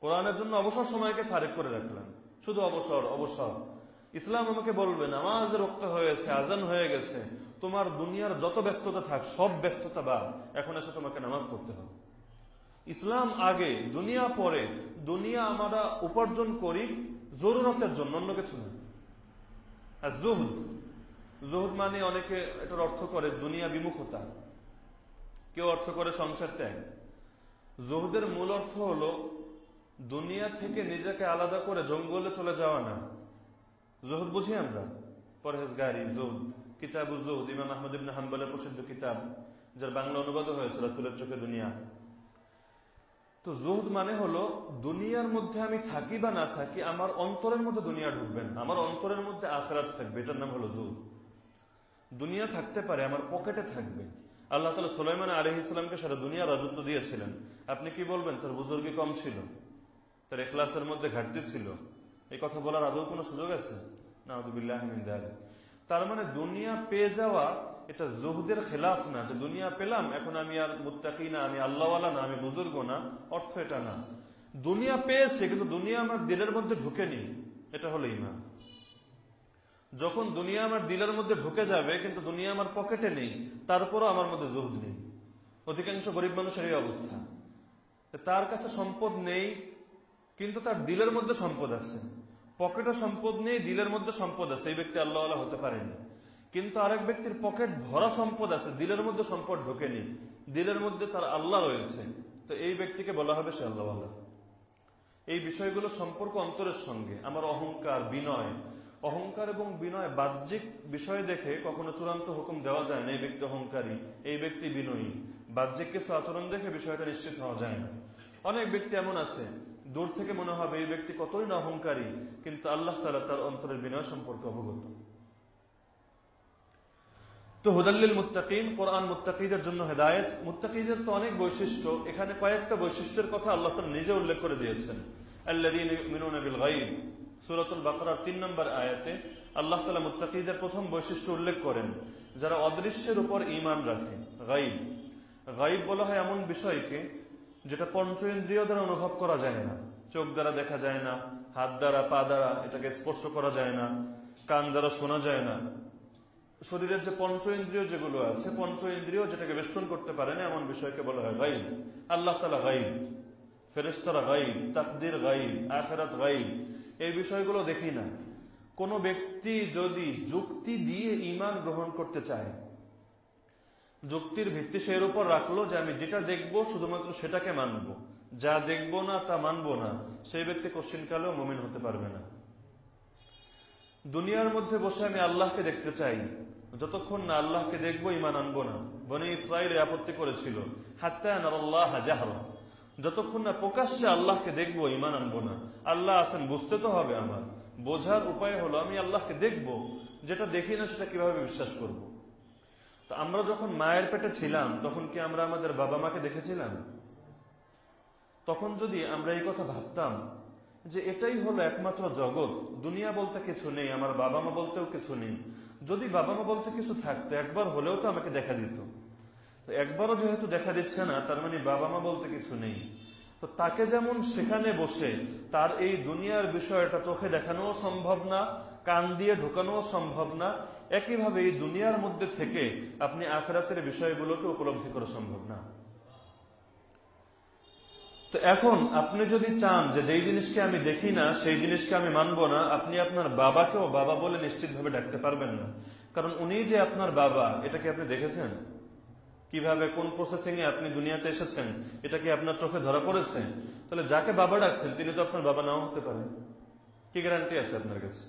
কোরআনের জন্য অবসর সময়কে ফারেক করে রাখলাম। শুধু অবসর অবসর। ইসলাম আমাকে বলবে নামাজ রক্ত হয়েছে, আজান হয়ে গেছে। তোমার দুনিয়ার যত ব্যস্ততা থাক, সব ব্যস্ততা বা এখন এসে তোমাকে নামাজ পড়তে হবে। ইসলাম আগে, দুনিয়া পরে। দুনিয়া আমরা উপার্জন করি জরুরতের জন্য, অন্য কিছু না। জুহুদ। জহুদ মানে অনেকে এটার অর্থ করে দুনিয়া বিমুখতা। কেউ অর্থ করে সংসার ত্যাগ। জহুদের মূল অর্থ হল দুনিয়া থেকে নিজেকে আলাদা করে জঙ্গলে চলে যাওয়া না। জহুদ বুঝি আমরা? পরহেজগারি, জহুদ। কিতাব জহুদ, ইমাম আহমদ ইবনে হাম্বলের প্রসিদ্ধ কিতাব, যার বাংলা অনুবাদ হয়েছে রাসুলের চোখে দুনিয়া। তো জহুদ মানে হলো, দুনিয়ার মধ্যে আমি থাকি বা না থাকি, আমার অন্তরের মধ্যে দুনিয়া ঢুকবেন আমার অন্তরের মধ্যে আখরাত থাকবে, এটার নাম হলো জহুদ দুনিয়া থাকতে পারে, আমার পকেটে থাকবে। আল্লাহ তালা সোলাইমান আলহ ইসলামকে সারা দুনিয়া রাজত্ব দিয়েছিলেন। আপনি কি বলবেন, তার বুজুর্গি কম ছিল? তার এখলাসের মধ্যে ঘাটতি ছিল? এই কথা বলার আদৌ কোনো সুযোগ আছে? না তার মানে দুনিয়া পেয়ে যাওয়া এটা জহুদের খেলাফ না, যে দুনিয়া পেলাম, এখন আমি আর মুত্তাকি না, আমি আল্লাহওয়ালা না, আমি বুজুর্গ না, অর্থ এটা না। দুনিয়া পেয়েছে, কিন্তু দুনিয়া আমার দিলের মধ্যে ঢুকেনি, এটা হলো ইমান যখন দুনিয়া আমার দিলের মধ্যে ঢুকে যাবে, কিন্তু দুনিয়া আমার পকেটে নেই, তারপরও আমার মধ্যে জহুদ নেই। অধিকাংশ গরিব মানুষের এই অবস্থা তার কাছে সম্পদ নেই, কিন্তু তার দিলের মধ্যে সম্পদ আছে। পকেটে সম্পদ নেই, দিলের মধ্যে সম্পদ আছে, এই ব্যক্তি আল্লাহ হতে পারেনি। কিন্তু আরেক ব্যক্তির পকেট ভরা সম্পদ আছে, দিলের মধ্যে সম্পদ ঢোকেনি, দিলের মধ্যে তার আল্লাহ রয়েছে। তো এই ব্যক্তিকে বলা হবে সে আল্লাহ এই বিষয়গুলো সম্পর্ক অন্তরের সঙ্গে। আমার অহংকার, বিনয়, অহংকার এবং বিনয় বাহ্যিক বিষয় দেখে কখনো চূড়ান্ত হুকুম দেওয়া যায় না, এই ব্যক্তি অহংকারী, এই ব্যক্তি বিনয়ী। বাহ্যিক কিছু আচরণ দেখে বিষয়টা নিশ্চিত হওয়া যায় না। অনেক ব্যক্তি এমন আছে, দূর থেকে মনে হবে এই ব্যক্তি কতই না অহংকারী, কিন্তু আল্লাহ তালা তার অন্তরের বিনয় সম্পর্কে অবগত। তো হুদাল্লিল মুত্তাকিম কোরআন মুত্তাকিদের জন্য হেদায়ত। মুত্তাকিদের তো অনেক বৈশিষ্ট্য। এখানে কয়েকটা বৈশিষ্ট্যের কথা আল্লাহ নিজে উল্লেখ করে দিয়েছেন। সুরতুল বাকরার তিন নম্বর আয়াতে আল্লাহ তালা প্রথম বৈশিষ্ট্য উল্লেখ করেন, যারা অদৃশ্যের উপর ইমান রাখে গাইব গাইব বলা হয় এমন বিষয়কে যেটা পঞ্চ ইন্দ্রিয় দ্বারা অনুভব করা যায় না। চোখ দ্বারা দেখা যায় না, হাত দ্বারা, পা দ্বারা এটাকে স্পর্শ করা যায় না, কান দ্বারা শোনা যায় না। শরীরের যে পঞ্চ ইন্দ্রিয় যেগুলো আছে পঞ্চ ইন্দ্রিয় যেটাকে বেষ্টন করতে পারে না, এমন বিষয়কে বলা হয় গাইব। আল্লাহ তালা গাইব ফেরেস্তারা গাইব, তাকদির গাইব, আখেরাত গাইব, এই বিষয়গুলো দেখি না। কোন ব্যক্তি যদি যুক্তি দিয়ে ইমান গ্রহণ করতে চায়, যুক্তির ভিত্তি সে এর উপর রাখল যে আমি যেটা দেখব শুধুমাত্র সেটাকে মানব। যা দেখব না তা মানব না, সেই ব্যক্তি কোশ্চিন কালেও মমিন হতে পারবে না। দুনিয়ার মধ্যে বসে আমি আল্লাহকে দেখতে চাই যতক্ষণ না আল্লাহকে দেখব ইমান আনব না। বনে ইসরায়েল আপত্তি করেছিল হাত্তাহ যতক্ষণ না প্রকাশ্যে আল্লাহকে দেখব ইমান আনব না। আল্লাহ আসেন বুঝতে তো হবে আমার। বোঝার উপায় হলো, আমি আল্লাহকে দেখব, যেটা দেখি না সেটা কীভাবে বিশ্বাস করব। তো আমরা যখন মায়ের পেটে ছিলাম, তখন কি আমরা আমাদের বাবা মাকে দেখেছিলাম? তখন যদি আমরা এই কথা ভাবতাম যে এটাই হলো একমাত্র জগৎ। দুনিয়া বলতে কিছু নেই, আমার বাবা মা বলতেও কিছু নেই। যদি বাবা মা বলতে কিছু থাকতো, একবার হলেও তো আমাকে দেখা দিত। একবারও যেহেতু দেখা দিচ্ছে না, তার মানে বাবা মা বলতে কিছু নেই। তো তাকে যেমন সেখানে বসে, তার এই দুনিয়ার বিষয়টা চোখে দেখানোও সম্ভব না, কান দিয়ে ঢোকানোও সম্ভব না, একইভাবে এই দুনিয়ার মধ্যে থেকে আপনি আখরাতের বিষয়গুলোকে উপলব্ধি করা সম্ভব না। এখন আপনি যদি চান যে যেই জিনিসকে আমি দেখি না, সেই জিনিসকে আমি মানবো না, আপনি আপনার বাবাকেও বাবা বলে নিশ্চিতভাবে ডাকতে পারবেন না। কারণ উনি যে আপনার বাবা, এটা কি আপনি দেখেছেন? কীভাবে, কোন প্রসেসিং এ আপনি দুনিয়াতে এসেছেন, এটা কি আপনার চোখে ধরা পড়েছে? তাহলে যাকে বাবা ডাকছেন, তিনি তো আপনার বাবা নাও হতে পারেন। কি গ্যারান্টি আছে আপনার কাছে?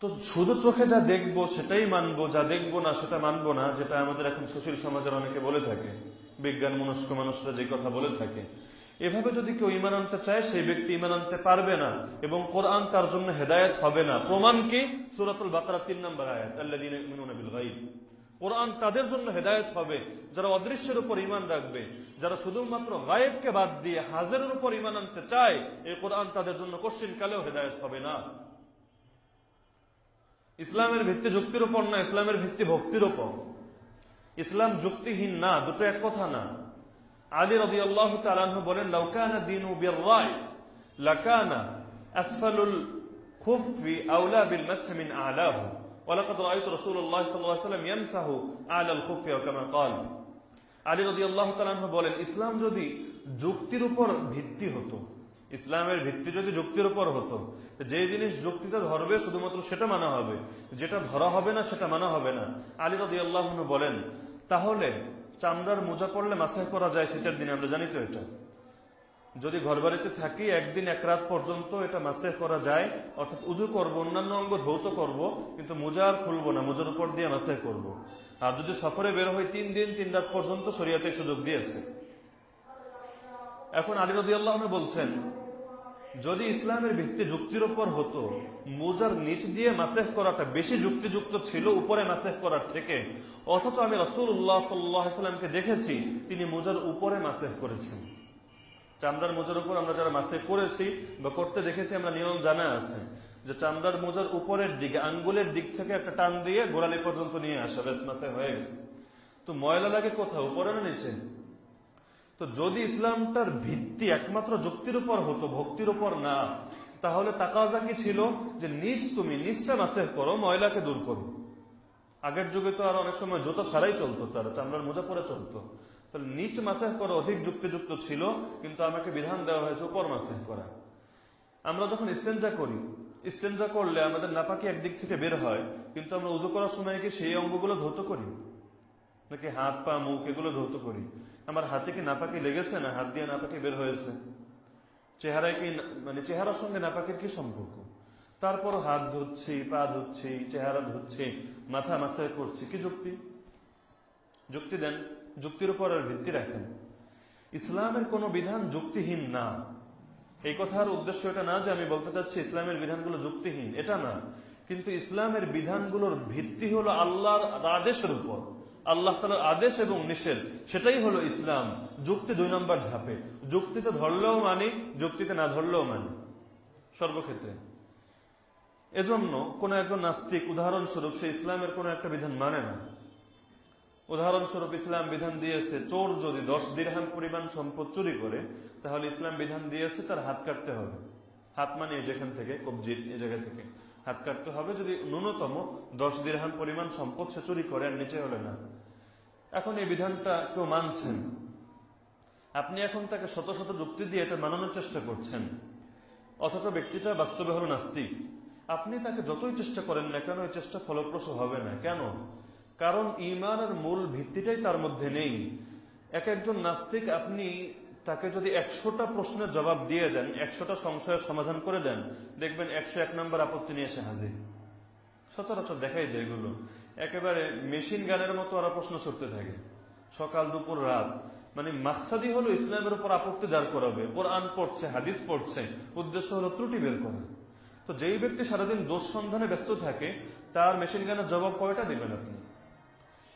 তো শুধু চোখে যা দেখব, সেটাই মানবো, যা দেখব না, সেটা মানবো না, যেটা আমাদের এখন সুশীল সমাজের অনেকে বলে থাকে। বিজ্ঞান, মনস্ক মানুষরা যে কথা বলে থাকে। এভাবে যদি কেউ ইমান আনতে চায়, সেই ব্যক্তি ইমান আনতে পারবে না এবং কোরআন তার জন্য হেদায়ত হবে না। প্রমাণ কি? সুরাতুল বাকারা তিন নম্বর আয়াত কোরআন তাদের জন্য হেদায়ত হবে, যারা অদৃশ্যের উপর ইমান রাখবে, যারা শুধুমাত্র গায়েবকে বাদ দিয়ে হাজারের উপর ইমান আনতে চায়, এই কোরআন তাদের জন্য কোশ্চিন কালেও হেদায়ত হবে না। ইসলামের ভিত্তি যুক্তির উপর না, ইসলামের ভিত্তি ভক্তির উপর। ইসলাম যুক্তিহীন না দুটো এক কথা না আলী রবি আল্লাহ তালাহ বলেন লৌকানা দিন রায় লাকানা আসফালুল খুফি আউলা বিল মাসমিন আলাহু ولقد رأيت رسول الله صلى الله عليه وسلم يمسح على الخف كما قال আলী রদি আল্লাহ তালাহ বলেন ইসলাম যদি যুক্তির উপর ভিত্তি হতো ইসলামের ভিত্তি যদি যুক্তির উপর হতো যে জিনিস যুক্তিতে ধরবে, শুধুমাত্র সেটা মানা হবে। যেটা ধরা হবে না, সেটা মানা হবে না। আলী রদি আল্লাহ বলেন, তাহলে চামড়ার মোজা পড়লে মাসায় করা যায় শীতের দিনে, আমরা জানি তো এটা। যদি ঘর বাড়িতে থাকি, একদিন এক রাত পর্যন্ত এটা মাসে করা যায়, অর্থাৎ উজু করব, অন্যান্য অঙ্গ ধৌত করব, কিন্তু মোজা আর খুলবো না, মোজার উপর দিয়ে মাসে করব। আর যদি সফরে বের হয় তিন দিন, তিন রাত পর্যন্ত শরিয়াতে সুযোগ দিয়েছে। এখন আলী রদি বলছেন যদি ইসলামের ভিত্তি যুক্তির উপর হতো, মোজার নিচ দিয়ে মাসেহ করাটা বেশি যুক্তিযুক্ত ছিল, উপরে মাসেহ করার থেকে। অথচ আমি রসুল উল্লাহ সাল্লামকে দেখেছি, তিনি মোজার উপরে মাসেহ করেছেন। চামড়ার মোজার উপর আমরা যারা মাসে করেছি বা করতে দেখেছি, আমরা নিয়ম জানা আছে যে চামড়ার মোজার উপরের দিকে, আঙ্গুলের দিক থেকে একটা টান দিয়ে গোড়ালি পর্যন্ত নিয়ে আসা বেশ মাসে হয়ে গেছে। তো ময়লা লাগে কোথাও উপরে না নিচে? তো যদি ইসলামটার ভিত্তি একমাত্র যুক্তির উপর হতো, ভক্তির উপর না, তাহলে তাকাজা কি ছিল? যে নিজ তুমি নিচটা মাসে করো, ময়লাকে দূর করো। আগের যুগে তো আর অনেক সময় জুতো ছাড়াই চলতো তারা চামড়ার মোজা পরে চলতো। তাহলে নিচ মাসেহ করা অধিক যুক্তিযুক্ত ছিল, কিন্তু আমাকে বিধান দেওয়া হয়েছে উপর মাসেহ করা। আমরা যখন ইস্তেঞ্জা করি ইস্তেঞ্জা করলে আমাদের নাপাকি একদিক থেকে বের হয়, কিন্তু আমরা উজু করার সময় কি সেই অঙ্গগুলো ধৌত করি? নাকি হাত পা, মুখ এগুলো ধৌত করি। আমার হাতে কি নাপাকি লেগেছে না হাত দিয়ে নাপাকি বের হয়েছে? চেহারায় কি মানে চেহারার সঙ্গে নাপাকির কি সম্পর্ক? তারপর হাত ধুচ্ছি, পা ধুচ্ছি, চেহারা ধুচ্ছি, মাথা মাথায় করছি। কি যুক্তি? যুক্তি দেন, যুক্তির উপর আর ভিত্তি রাখেন। ইসলামের কোন বিধান যুক্তিহীন না। এই কথার উদ্দেশ্য এটা না যে আমি বলতে চাচ্ছি ইসলামের বিধানগুলো যুক্তিহীন, এটা না। কিন্তু ইসলামের বিধানগুলোর ভিত্তি হলো আল্লাহর আদেশের উপর। আল্লাহ তালার আদেশ এবং নিষেধ, সেটাই হলো ইসলাম। যুক্তি দুই নম্বর ধাপে। যুক্তিতে ধরলেও মানি, যুক্তিতে না ধরলেও মানি। সর্বক্ষেত্রে। এজন্য কোন একজন নাস্তিক, উদাহরণস্বরূপ সে ইসলামের কোন একটা বিধান মানে না। উদাহরণস্বরূপ ইসলাম বিধান দিয়েছে, চোর যদি দশ দিরহাম পরিমাণ সম্পদ চুরি করে, তাহলে ইসলাম বিধান দিয়েছে তার হাত কাটতে হবে। হাত মানে যেখান থেকে? কবজির এই জায়গা থেকে। হাত কাটতে হবে যদি ন্যূনতম দশ দিরহাম পরিমাণ সম্পদ সে চুরি করে আর নিচে হলে না। এখন এই বিধানটা কেউ মানছেন। আপনি এখন তাকে শত শত যুক্তি দিয়ে এটা মানানোর চেষ্টা করছেন। অথচ ব্যক্তিটা বাস্তবে হল নাস্তিক। আপনি তাকে যতই চেষ্টা করেন না কেন, এই চেষ্টা ফলপ্রসূ হবে না। কেন? কারণ ইমানের মূল ভিত্তিটাই তার মধ্যে নেই। এক একজন নাস্তিক আপনি তাকে যদি একশোটা প্রশ্নের জবাব দিয়ে দেন, একশোটা সংশয়ের সমাধান করে দেন, দেখবেন একশো এক নম্বর আপত্তি নিয়ে এসে হাজির। সচরাচর দেখাই যায় এগুলো। একেবারে মেশিন গানের মতো ওরা প্রশ্ন ছুটতে থাকে। সকাল, দুপুর, রাত। মানে মাকসাদি হলো ইসলামের উপর আপত্তি দাঁড় করাবে। কোরআন পড়ছে, হাদিস পড়ছে, উদ্দেশ্য হলো ত্রুটি বের করা। তো যেই ব্যক্তি সারাদিন দোষ সন্ধানে ব্যস্ত থাকে, তার মেশিন গানের জবাব কয়টা দিবেন আপনি?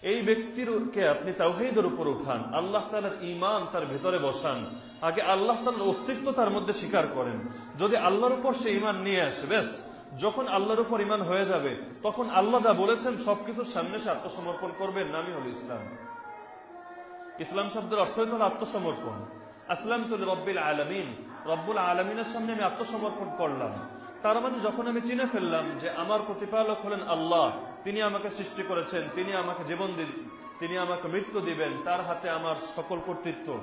এই ব্যক্তিরকে আপনি তাওহিদের উপর উঠান, আল্লাহ তালার ইমান তার ভেতরে বসান। আগে আল্লাহ তালার অস্তিত্ব তার মধ্যে স্বীকার করেন। যদি আল্লাহর উপর সে ইমান নিয়ে আসে বেশ যখন আল্লাহর উপর ইমান হয়ে যাবে, তখন আল্লাহ যা বলেছেন সবকিছুর সামনে সে আত্মসমর্পণ করবে, নামই হল ইসলাম। ইসলাম শব্দের অর্থ হল আত্মসমর্পণ। আসলাম তুল রব্বিল আলমিন, রব্বুল আলমিনের সামনে আমি আত্মসমর্পণ করলাম। তার মানে যখন আমি চিনে ফেললাম যে আমার প্রতিপালক হলেন আল্লাহ, তিনি আমাকে সৃষ্টি করেছেন, তিনি আমাকে জীবন দিন, তিনি আমাকে মৃত্যু দিবেন, তার হাতে আমার সকল কর্তৃত্ব।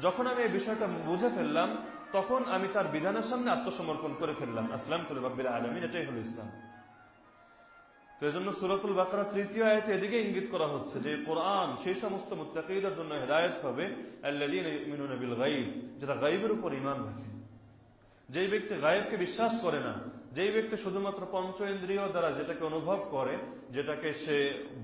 যখন আমি এই বিষয়টা বুঝে ফেললাম তখন আমি তার বিধানের সামনে আত্মসমর্পণ করে ফেললাম। আসলাম তুল রব্বিল আলমিন, এটাই হল ইসলাম। তো এই জন্য সুরতুল বাকরা তৃতীয় আয়তে এদিকে ইঙ্গিত করা হচ্ছে যে কোরআন সেই সমস্ত মুত্তাকিদের জন্য হেদায়ত হবে যেটা গাইবের উপর ইমান রাখে। যে ব্যক্তি গায়েবকে বিশ্বাস করে না যেই ব্যক্তি শুধুমাত্র পঞ্চ ইন্দ্রিয় দ্বারা যেটাকে অনুভব করে, যেটাকে সে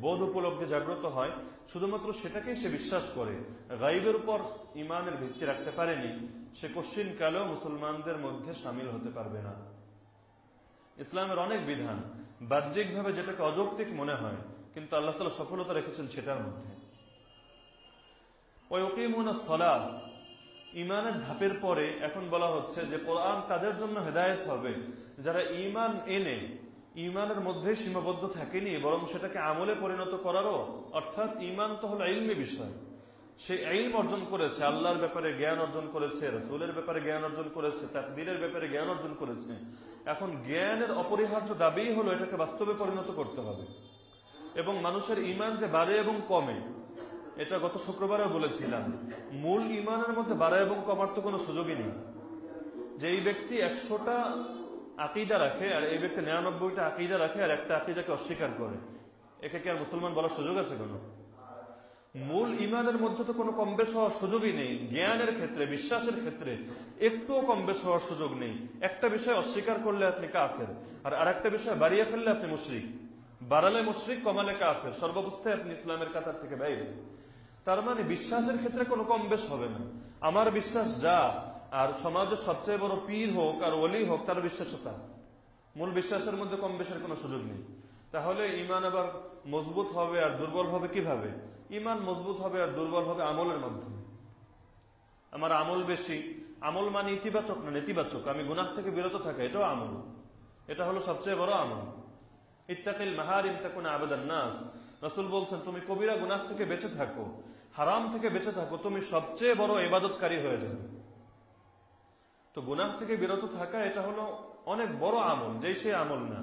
বোধ উপলব্ধি জাগ্রত হয়, শুধুমাত্র সেটাকেই সে বিশ্বাস করে, গাইবের উপর ইমানের ভিত্তি রাখতে পারেনি, সে কশ্চিন কালেও মুসলমানদের মধ্যে সামিল হতে পারবে না। ইসলামের অনেক বিধান বাহ্যিকভাবে যেটাকে অযৌক্তিক মনে হয়, কিন্তু আল্লাহ তালা সফলতা রেখেছেন সেটার মধ্যে। ওই ওকিমুনা সলা ইমানের ধাপের পরে এখন বলা হচ্ছে যে কোরআন তাদের জন্য হেদায়ত হবে? যারা ইমান এনে ইমানের মধ্যে সীমাবদ্ধ থাকেনি, বরং সেটাকে আমলে পরিণত করারও, অর্থাৎ ইমান তো হলো ইলমি বিষয়। সে আইন অর্জন করেছে, আল্লাহর ব্যাপারে জ্ঞান অর্জন করেছে, রসুলের ব্যাপারে জ্ঞান অর্জন করেছে তাকদিরের ব্যাপারে জ্ঞান অর্জন করেছে। এখন জ্ঞানের অপরিহার্য দাবি হলো এটাকে বাস্তবে পরিণত করতে হবে। এবং মানুষের ইমান যে বাড়ে এবং কমে এটা গত শুক্রবারেও বলেছিলাম। মূল ইমানের মধ্যে বাড়া এবং কমার তো কোনো সুযোগই নেই। যে এই ব্যক্তি একশোটা আকিদা রাখে আর এই ব্যক্তি নিরানব্বইটা আকিদা রাখে আর একটা আকিদাকে অস্বীকার করে, একে কি আর মুসলমান বলার সুযোগ আছে কোনো? মূল ইমানের মধ্যে তো কোনো কম বেশ হওয়ার সুযোগই নেই। জ্ঞানের ক্ষেত্রে, বিশ্বাসের ক্ষেত্রে একটুও কম বেশ হওয়ার সুযোগ নেই। একটা বিষয় অস্বীকার করলে আপনি কাফের আর আরেকটা বিষয় বাড়িয়ে ফেললে আপনি মুশরিক। বাড়ালে মুশরিক, কমালে কাফের। সর্বাবস্থায় আপনি ইসলামের কাতার থেকে বাইরে। তার মানে বিশ্বাসের ক্ষেত্রে কোনো কম বেশ হবে না। আমার বিশ্বাস যা, আর সমাজের সবচেয়ে বড় পীর হোক আর ওলি হোক, তার বিশ্বাসতা। মূল বিশ্বাসের মধ্যে কম বেশের কোনো সুযোগ নেই। তাহলে ইমান আবার মজবুত হবে আর দুর্বল হবে কীভাবে? ইমান মজবুত হবে আর দুর্বল হবে আমলের মাধ্যমে। আমার আমল বেশি। আমল মানে ইতিবাচক না নেতিবাচক? আমি গুনাহ থেকে বিরত থাকা, এটাও আমল। এটা হলো সবচেয়ে বড় আমল। ইত্তাকিল মাহার ইমতাকুন আবেদান নাস। রসুল বলছেন, তুমি কবিরা গুনাহ থেকে বেঁচে থাকো। হারাম থেকে বেঁচে থাকো, তুমি সবচেয়ে বড় এবাদতকারী হয়ে যাবে। তো গুনাহ থেকে বিরত থাকা, এটা হলো অনেক বড় আমল, যেই সে আমল না।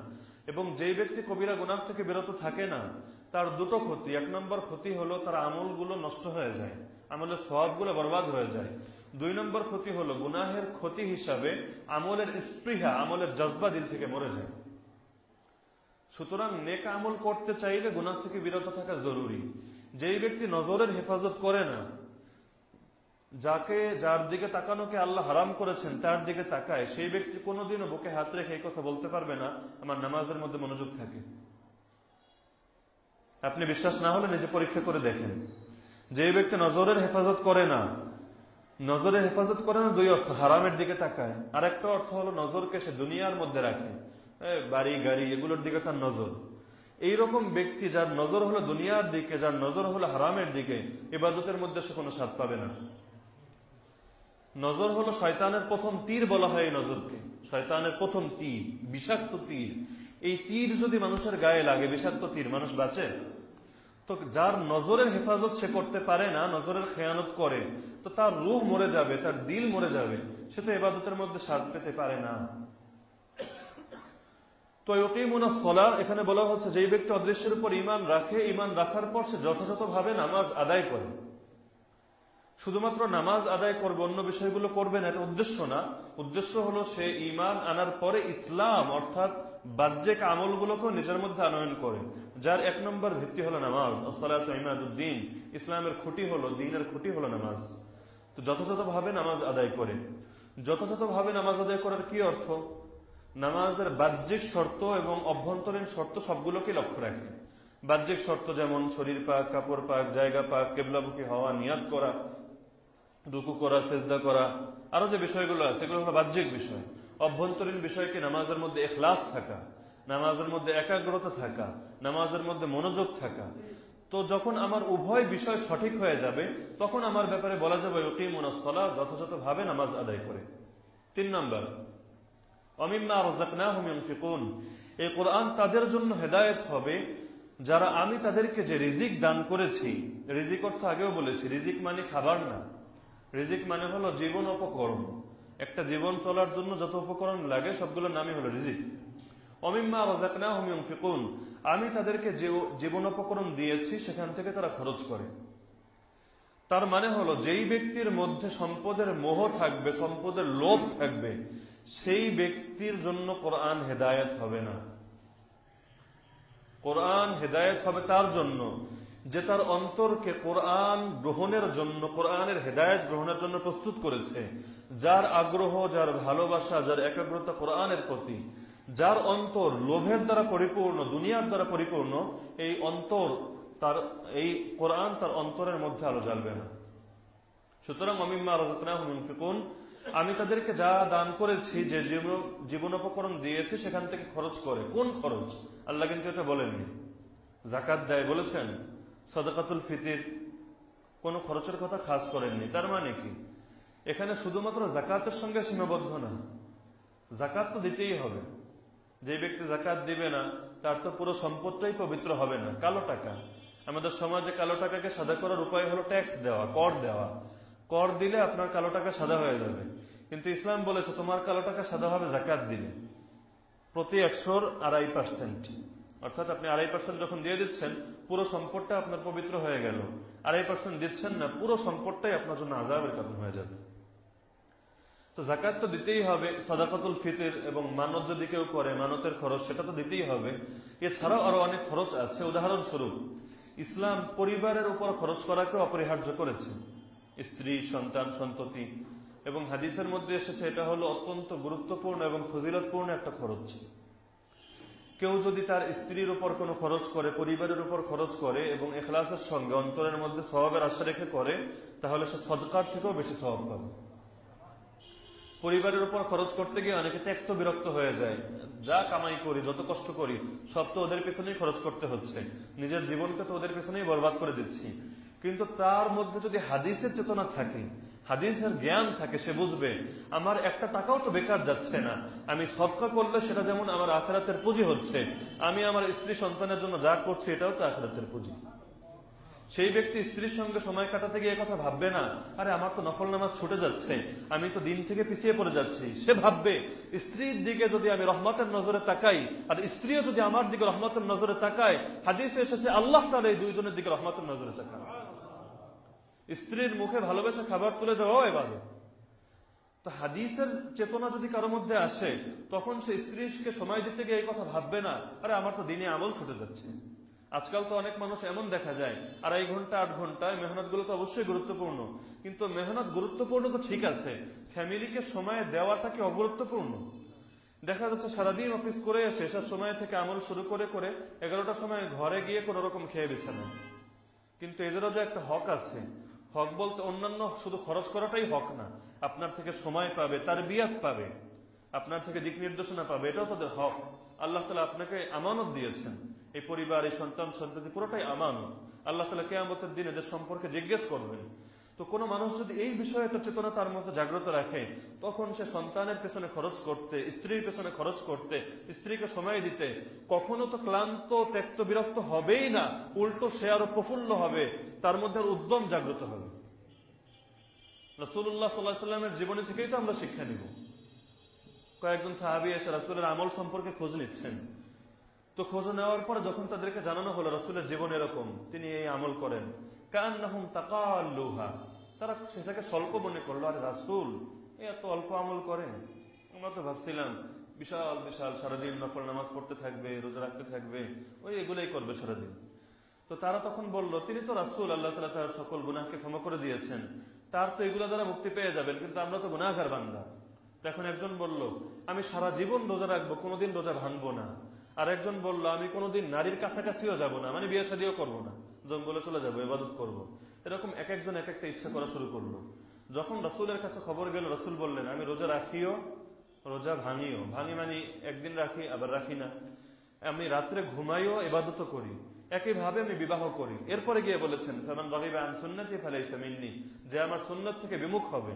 এবং যেই ব্যক্তি কবিরা গুনাহ থেকে বিরত থাকে না, তার দুটো ক্ষতি। এক নম্বর ক্ষতি হলো তার আমলগুলো নষ্ট হয়ে যায়, আমলের সবগুলো বরবাদ হয়ে যায়। দুই নম্বর ক্ষতি হলো গুনাহের ক্ষতি হিসাবে আমলের স্পৃহা, আমলের জজবা দিল থেকে মরে যায়। সুতরাং নেক আমল করতে চাইলে গুনাহ থেকে বিরত থাকা জরুরি। যেই ব্যক্তি নজরের হেফাজত করে না, যাকে, যার দিকে তাকানোকে আল্লাহ হারাম করেছেন, তার দিকে তাকায়, সেই ব্যক্তি কোনোদিনও বুকে হাত রেখে এই কথা বলতে পারবে না, আমার নামাজের মধ্যে মনোযোগ থাকে। আপনি বিশ্বাস না হলে নিজে পরীক্ষা করে দেখেন। যে ব্যক্তি নজরের হেফাজত করে না, নজরের হেফাজত করে না দুই অর্থ, হারামের দিকে তাকায়। আর একটা অর্থ হলো নজরকে সে দুনিয়ার মধ্যে রাখে। বাড়ি, গাড়ি, এগুলোর দিকে তার নজর। এইরকম ব্যক্তি যার নজর হলো দুনিয়ার দিকে, যার নজর হলো হারামের দিকে, ইবাদতের মধ্যে সে কোনো স্বাদ পাবে না। নজর হলো শয়তানের প্রথম তীর বলা হয় এই নজরকে। শয়তানের প্রথম তীর, বিষাক্ত তীর। এই তীর যদি মানুষের গায়ে লাগে, বিষাক্ত তীর, মানুষ বাঁচে? তো যার নজরের হেফাজত সে করতে পারে না, নজরের খেয়ানত করে, তো তার রুহ মরে যাবে, তার দিল মরে যাবে। সে তো এবাদতের মধ্যে স্বাদ পেতে পারে না। এখানে বলা হচ্ছে যে ব্যক্তি অদৃশ্যের উপর ইমান রাখে ইমান রাখার পর সে যথাযথভাবে নামাজ আদায় করে। শুধুমাত্র নামাজ আদায় করবে, অন্য বিষয়গুলো করবে না, এটা উদ্দেশ্য না। উদ্দেশ্য হলো সে ইমান আনার পরে ইসলাম, অর্থাৎ বাহ্যিক আমলগুলোকেও নিজের মধ্যে আনয়ন করে। যার এক নম্বর ভিত্তি হলো নামাজ ইমাদুদ্দিন। ইসলামের খুঁটি হলো, দিনের খুঁটি হলো নামাজ। তো যথাযথভাবে নামাজ আদায় করে। যথাযথভাবে নামাজ আদায় করার কি অর্থ? নামাজের বাহ্যিক শর্ত এবং অভ্যন্তরীণ শর্ত সবগুলোকে লক্ষ্য রাখে। বাহ্যিক শর্ত যেমন শরীর পাক, কাপড় পাক, জায়গা পাক, কেবলামুখী হওয়া, নিয়াদ করা, রুকু করা, সেজদা করা, আরও যে বিষয়গুলো আছে, এগুলো হলো বাহ্যিক বিষয়। অভ্যন্তরীণ বিষয়কে নামাজের মধ্যে এখলাস থাকা, নামাজের মধ্যে একাগ্রতা থাকা, নামাজের মধ্যে মনোযোগ থাকা। তো যখন আমার উভয় বিষয় সঠিক হয়ে যাবে, তখন আমার ব্যাপারে বলা যাবে ওকিমুনসলা যথাযথভাবে নামাজ আদায় করে। তিন নম্বর এই কোরআন তাদের জন্য হেদায়ত হবে, যারা আমি তাদেরকে যে রিজিক দান করেছি, রিজিক অর্থ আগেও বলেছি, রিজিক মানে খাবার না। রিজিক মানে হলো জীবন উপকরণ একটা জীবন চলার জন্য যত উপকরণ লাগে, সবগুলোর নামই হলো রিজিক। ফিকুন আমি তাদেরকে যে জীবন উপকরণ দিয়েছি, সেখান থেকে তারা খরচ করে। তার মানে হলো, যেই ব্যক্তির মধ্যে সম্পদের মোহ থাকবে, সম্পদের লোভ থাকবে, সেই ব্যক্তির জন্য কোরআন হেদায়ত হবে না। কোরআন হেদায়ত হবে তার জন্য যে তার অন্তরকে কোরআন গ্রহণের জন্য, কোরআনের হেদায়ত গ্রহণের জন্য প্রস্তুত করেছে। যার আগ্রহ, যার ভালোবাসা, যার একাগ্রতা কোরআনের প্রতি, যার অন্তর লোভের দ্বারা পরিপূর্ণ, দুনিয়ার দ্বারা পরিপূর্ণ, এই অন্তর তার এই কোরআন তার অন্তরের মধ্যে আলো জ্বালবে না। সুতরাং অমিম্মা হুমিন আমি তাদেরকে যা দান করেছি, যে জীবনোপকরণ দিয়েছি, সেখান থেকে খরচ করে। কোন খরচ? আল্লাহ কিন্তু এটা বলেননি। জাকাত দেয় বলেছেন, সদাকাতুল ফিতির। কোন খরচের কথা খাস করেননি। তার মানে কি? এখানে শুধুমাত্র জাকাতের সঙ্গে সীমাবদ্ধ না। জাকাত তো দিতেই হবে। যে ব্যক্তি জাকাত দিবে না, তার তো পুরো সম্পদটাই পবিত্র হবে না। কালো টাকা। আমাদের সমাজে কালো টাকাকে সাদা করার উপায় হলো ট্যাক্স দেওয়া, কর দেওয়া। কর দিলে আপনার কালো টাকা সাদা হয়ে যাবে। কিন্তু ইসলাম বলেছে, তোমার কালো টাকা সাদা হবে, জাকাত দিলে প্রতি একশোর আড়াই পার্সেন্ট অর্থাৎ আপনি আড়াই পার্সেন্ট যখন দিয়ে দিচ্ছেন, পুরো সম্পদটা আপনার পবিত্র হয়ে গেল। আড়াই পার্সেন্ট দিচ্ছেন না, পুরো সম্পদটাই আপনার জন্য আজাবের কারণ হয়ে যাবে। তো জাকাত তো দিতেই হবে, সদাকাতুল ফিতির এবং মানত যদি কেউ করে, মানতের খরচ সেটা তো দিতেই হবে। এছাড়াও আরও অনেক খরচ আছে। উদাহরণস্বরূপ ইসলাম পরিবারের উপর খরচ করাকে অপরিহার্য করেছে। স্ত্রী, সন্তান, সন্ততি। এবং হাদিসের মধ্যে এসেছে, এটা হলো অত্যন্ত গুরুত্বপূর্ণ এবং ফজিলতপূর্ণ একটা খরচ। কেউ যদি তার স্ত্রীর উপর কোনো খরচ করে, পরিবারের উপর খরচ করে এবং এখলাসের সঙ্গে অন্তরের মধ্যে স্বভাবের আশা রেখে করে, তাহলে সে সদকার থেকেও বেশি স্বভাব পাবে। পরিবারের উপর খরচ করতে গিয়ে অনেকে ত্যক্ত বিরক্ত হয়ে যায়। যা কামাই করি, যত কষ্ট করি, সব তো ওদের পেছনেই খরচ করতে হচ্ছে। নিজের জীবনকে তো ওদের পেছনেই বরবাদ করে দিচ্ছি। কিন্তু তার মধ্যে যদি হাদিসের চেতনা থাকে, হাদিসের জ্ঞান থাকে, সে বুঝবে, আমার একটা টাকাও তো বেকার যাচ্ছে না। আমি সৎকা করলে সেটা যেমন আমার আখেরাতের পুঁজি হচ্ছে, আমি আমার স্ত্রী সন্তানের জন্য যা করছি, এটাও তো আখেরাতের পুঁজি। সেই ব্যক্তি স্ত্রীর সঙ্গে সময় কাটাতে গিয়ে কথা ভাববে না। আরে, আমার তো নফল নামাজ ছুটে যাচ্ছে। আমি তো দিন থেকে পিছিয়ে পড়ে যাচ্ছি। সে ভাববে, স্ত্রীর দিকে যদি আমি রহমতের নজরে তাকাই, আর স্ত্রীও যদি আমার দিকে রহমতের নজরে তাকায়, হাদিসে এসেছে, আল্লাহ তাহলে এই দুইজনের দিকে রহমতের নজরে তাকায় স্ত্রীর মুখে ভালোবেসে খাবার তুলে দেওয়াও এবার তো হাদিসের চেতনা যদি কারোর মধ্যে আসে, তখন সে স্ত্রীকে সময় দিতে গিয়ে এই কথা ভাববে না, আরে, আমার তো দিনে আমল ছুটে যাচ্ছে। আজকাল তো অনেক মানুষ এমন দেখা যায়, আড়াই ঘণ্টা, আট ঘন্টায় মেহনতগুলো তো অবশ্যই গুরুত্বপূর্ণ। কিন্তু মেহনত গুরুত্বপূর্ণ তো ঠিক আছে, ফ্যামিলিকে সময় দেওয়াটা কি অগুরুত্বপূর্ণ? দেখা যাচ্ছে সারাদিন অফিস করে এসে, শেষের সময় থেকে আমল শুরু করে করে এগারোটার সময় ঘরে গিয়ে কোন রকম খেয়ে বিছানা। কিন্তু এদেরও যে একটা হক আছে, হক বলতে অন্যান্য শুধু খরচ করাটাই হক না, আপনার থেকে সময় পাবে তার বিয়াত পাবে, আপনার থেকে দিক নির্দেশনা পাবে, এটাও তাদের হক। আল্লাহ তালা আপনাকে আমানত দিয়েছেন। এই পরিবার, এই সন্তান, সন্ততি পুরোটাই আমানত। আল্লাহ তালা কেয়ামতের দিন এদের সম্পর্কে জিজ্ঞেস করবেন। তো কোনো মানুষ যদি এই বিষয়ে একটা চেতনা তার মধ্যে জাগ্রত রাখে, তখন সে সন্তানের পেছনে খরচ করতে, স্ত্রীর পেছনে খরচ করতে, স্ত্রীকে সময় দিতে, কখনো তো ক্লান্ত, ত্যক্ত, বিরক্ত হবেই না। উল্টো সে আরও প্রফুল্ল হবে, তার মধ্যে উদ্যম জাগ্রত হবে। রসুল্লাহ সাল্লাহ সাল্লামের জীবনী থেকেই তো আমরা শিক্ষা নিব। কয়েকজন সাহাবি এসে রাসুলের আমল সম্পর্কে খোঁজ নিচ্ছেন। তো খোঁজ নেওয়ার পর যখন তাদেরকে জানানো হলো রসুলের জীবন এরকম, তিনি এই আমল করেন। কান্নাহুম তাকাল্লুহা। তারা সেটাকে স্বল্প মনে করল, আরে রাসুল এত অল্প আমল করেন। আমরা তো ভাবছিলাম, বিশাল বিশাল, সারাদিন নফল নামাজ পড়তে থাকবে, রোজা রাখতে থাকবে, ওই এগুলোই করবে সারাদিন। তো তারা তখন বলল, তিনি তো রাসুল, আল্লাহ তালা তার সকল গুনাহকে ক্ষমা করে দিয়েছেন। তার তো এগুলো দ্বারা মুক্তি পেয়ে যাবেন, কিন্তু আমরা তো গুনাহার বান্দা। তখন একজন বলল, আমি সারা জীবন রোজা রাখব, কোনোদিন রোজা ভাঙবো না। আর একজন বলল, আমি কোনোদিন নারীর কাছাকাছিও যাব না মানে বিয়ে শাদিও করব না। জঙ্গলে চলে যাব এবাদত করব। এরকম এক একজন এক একটা ইচ্ছা করা শুরু করল। যখন রসুলের কাছে খবর গেল, রসুল বললেন, আমি রোজা রাখিও, রোজা ভাঙিও। ভাঙি মানে একদিন রাখি, আবার রাখি না। আমি রাত্রে ঘুমাইও এবাদত করি। একইভাবে আমি বিবাহ করি। এরপরে গিয়ে বলেছেন, ফেমান বাগিবা সুন্নতি ফেলাইছে মিন্নি। যে আমার সুন্নত থেকে বিমুখ হবে।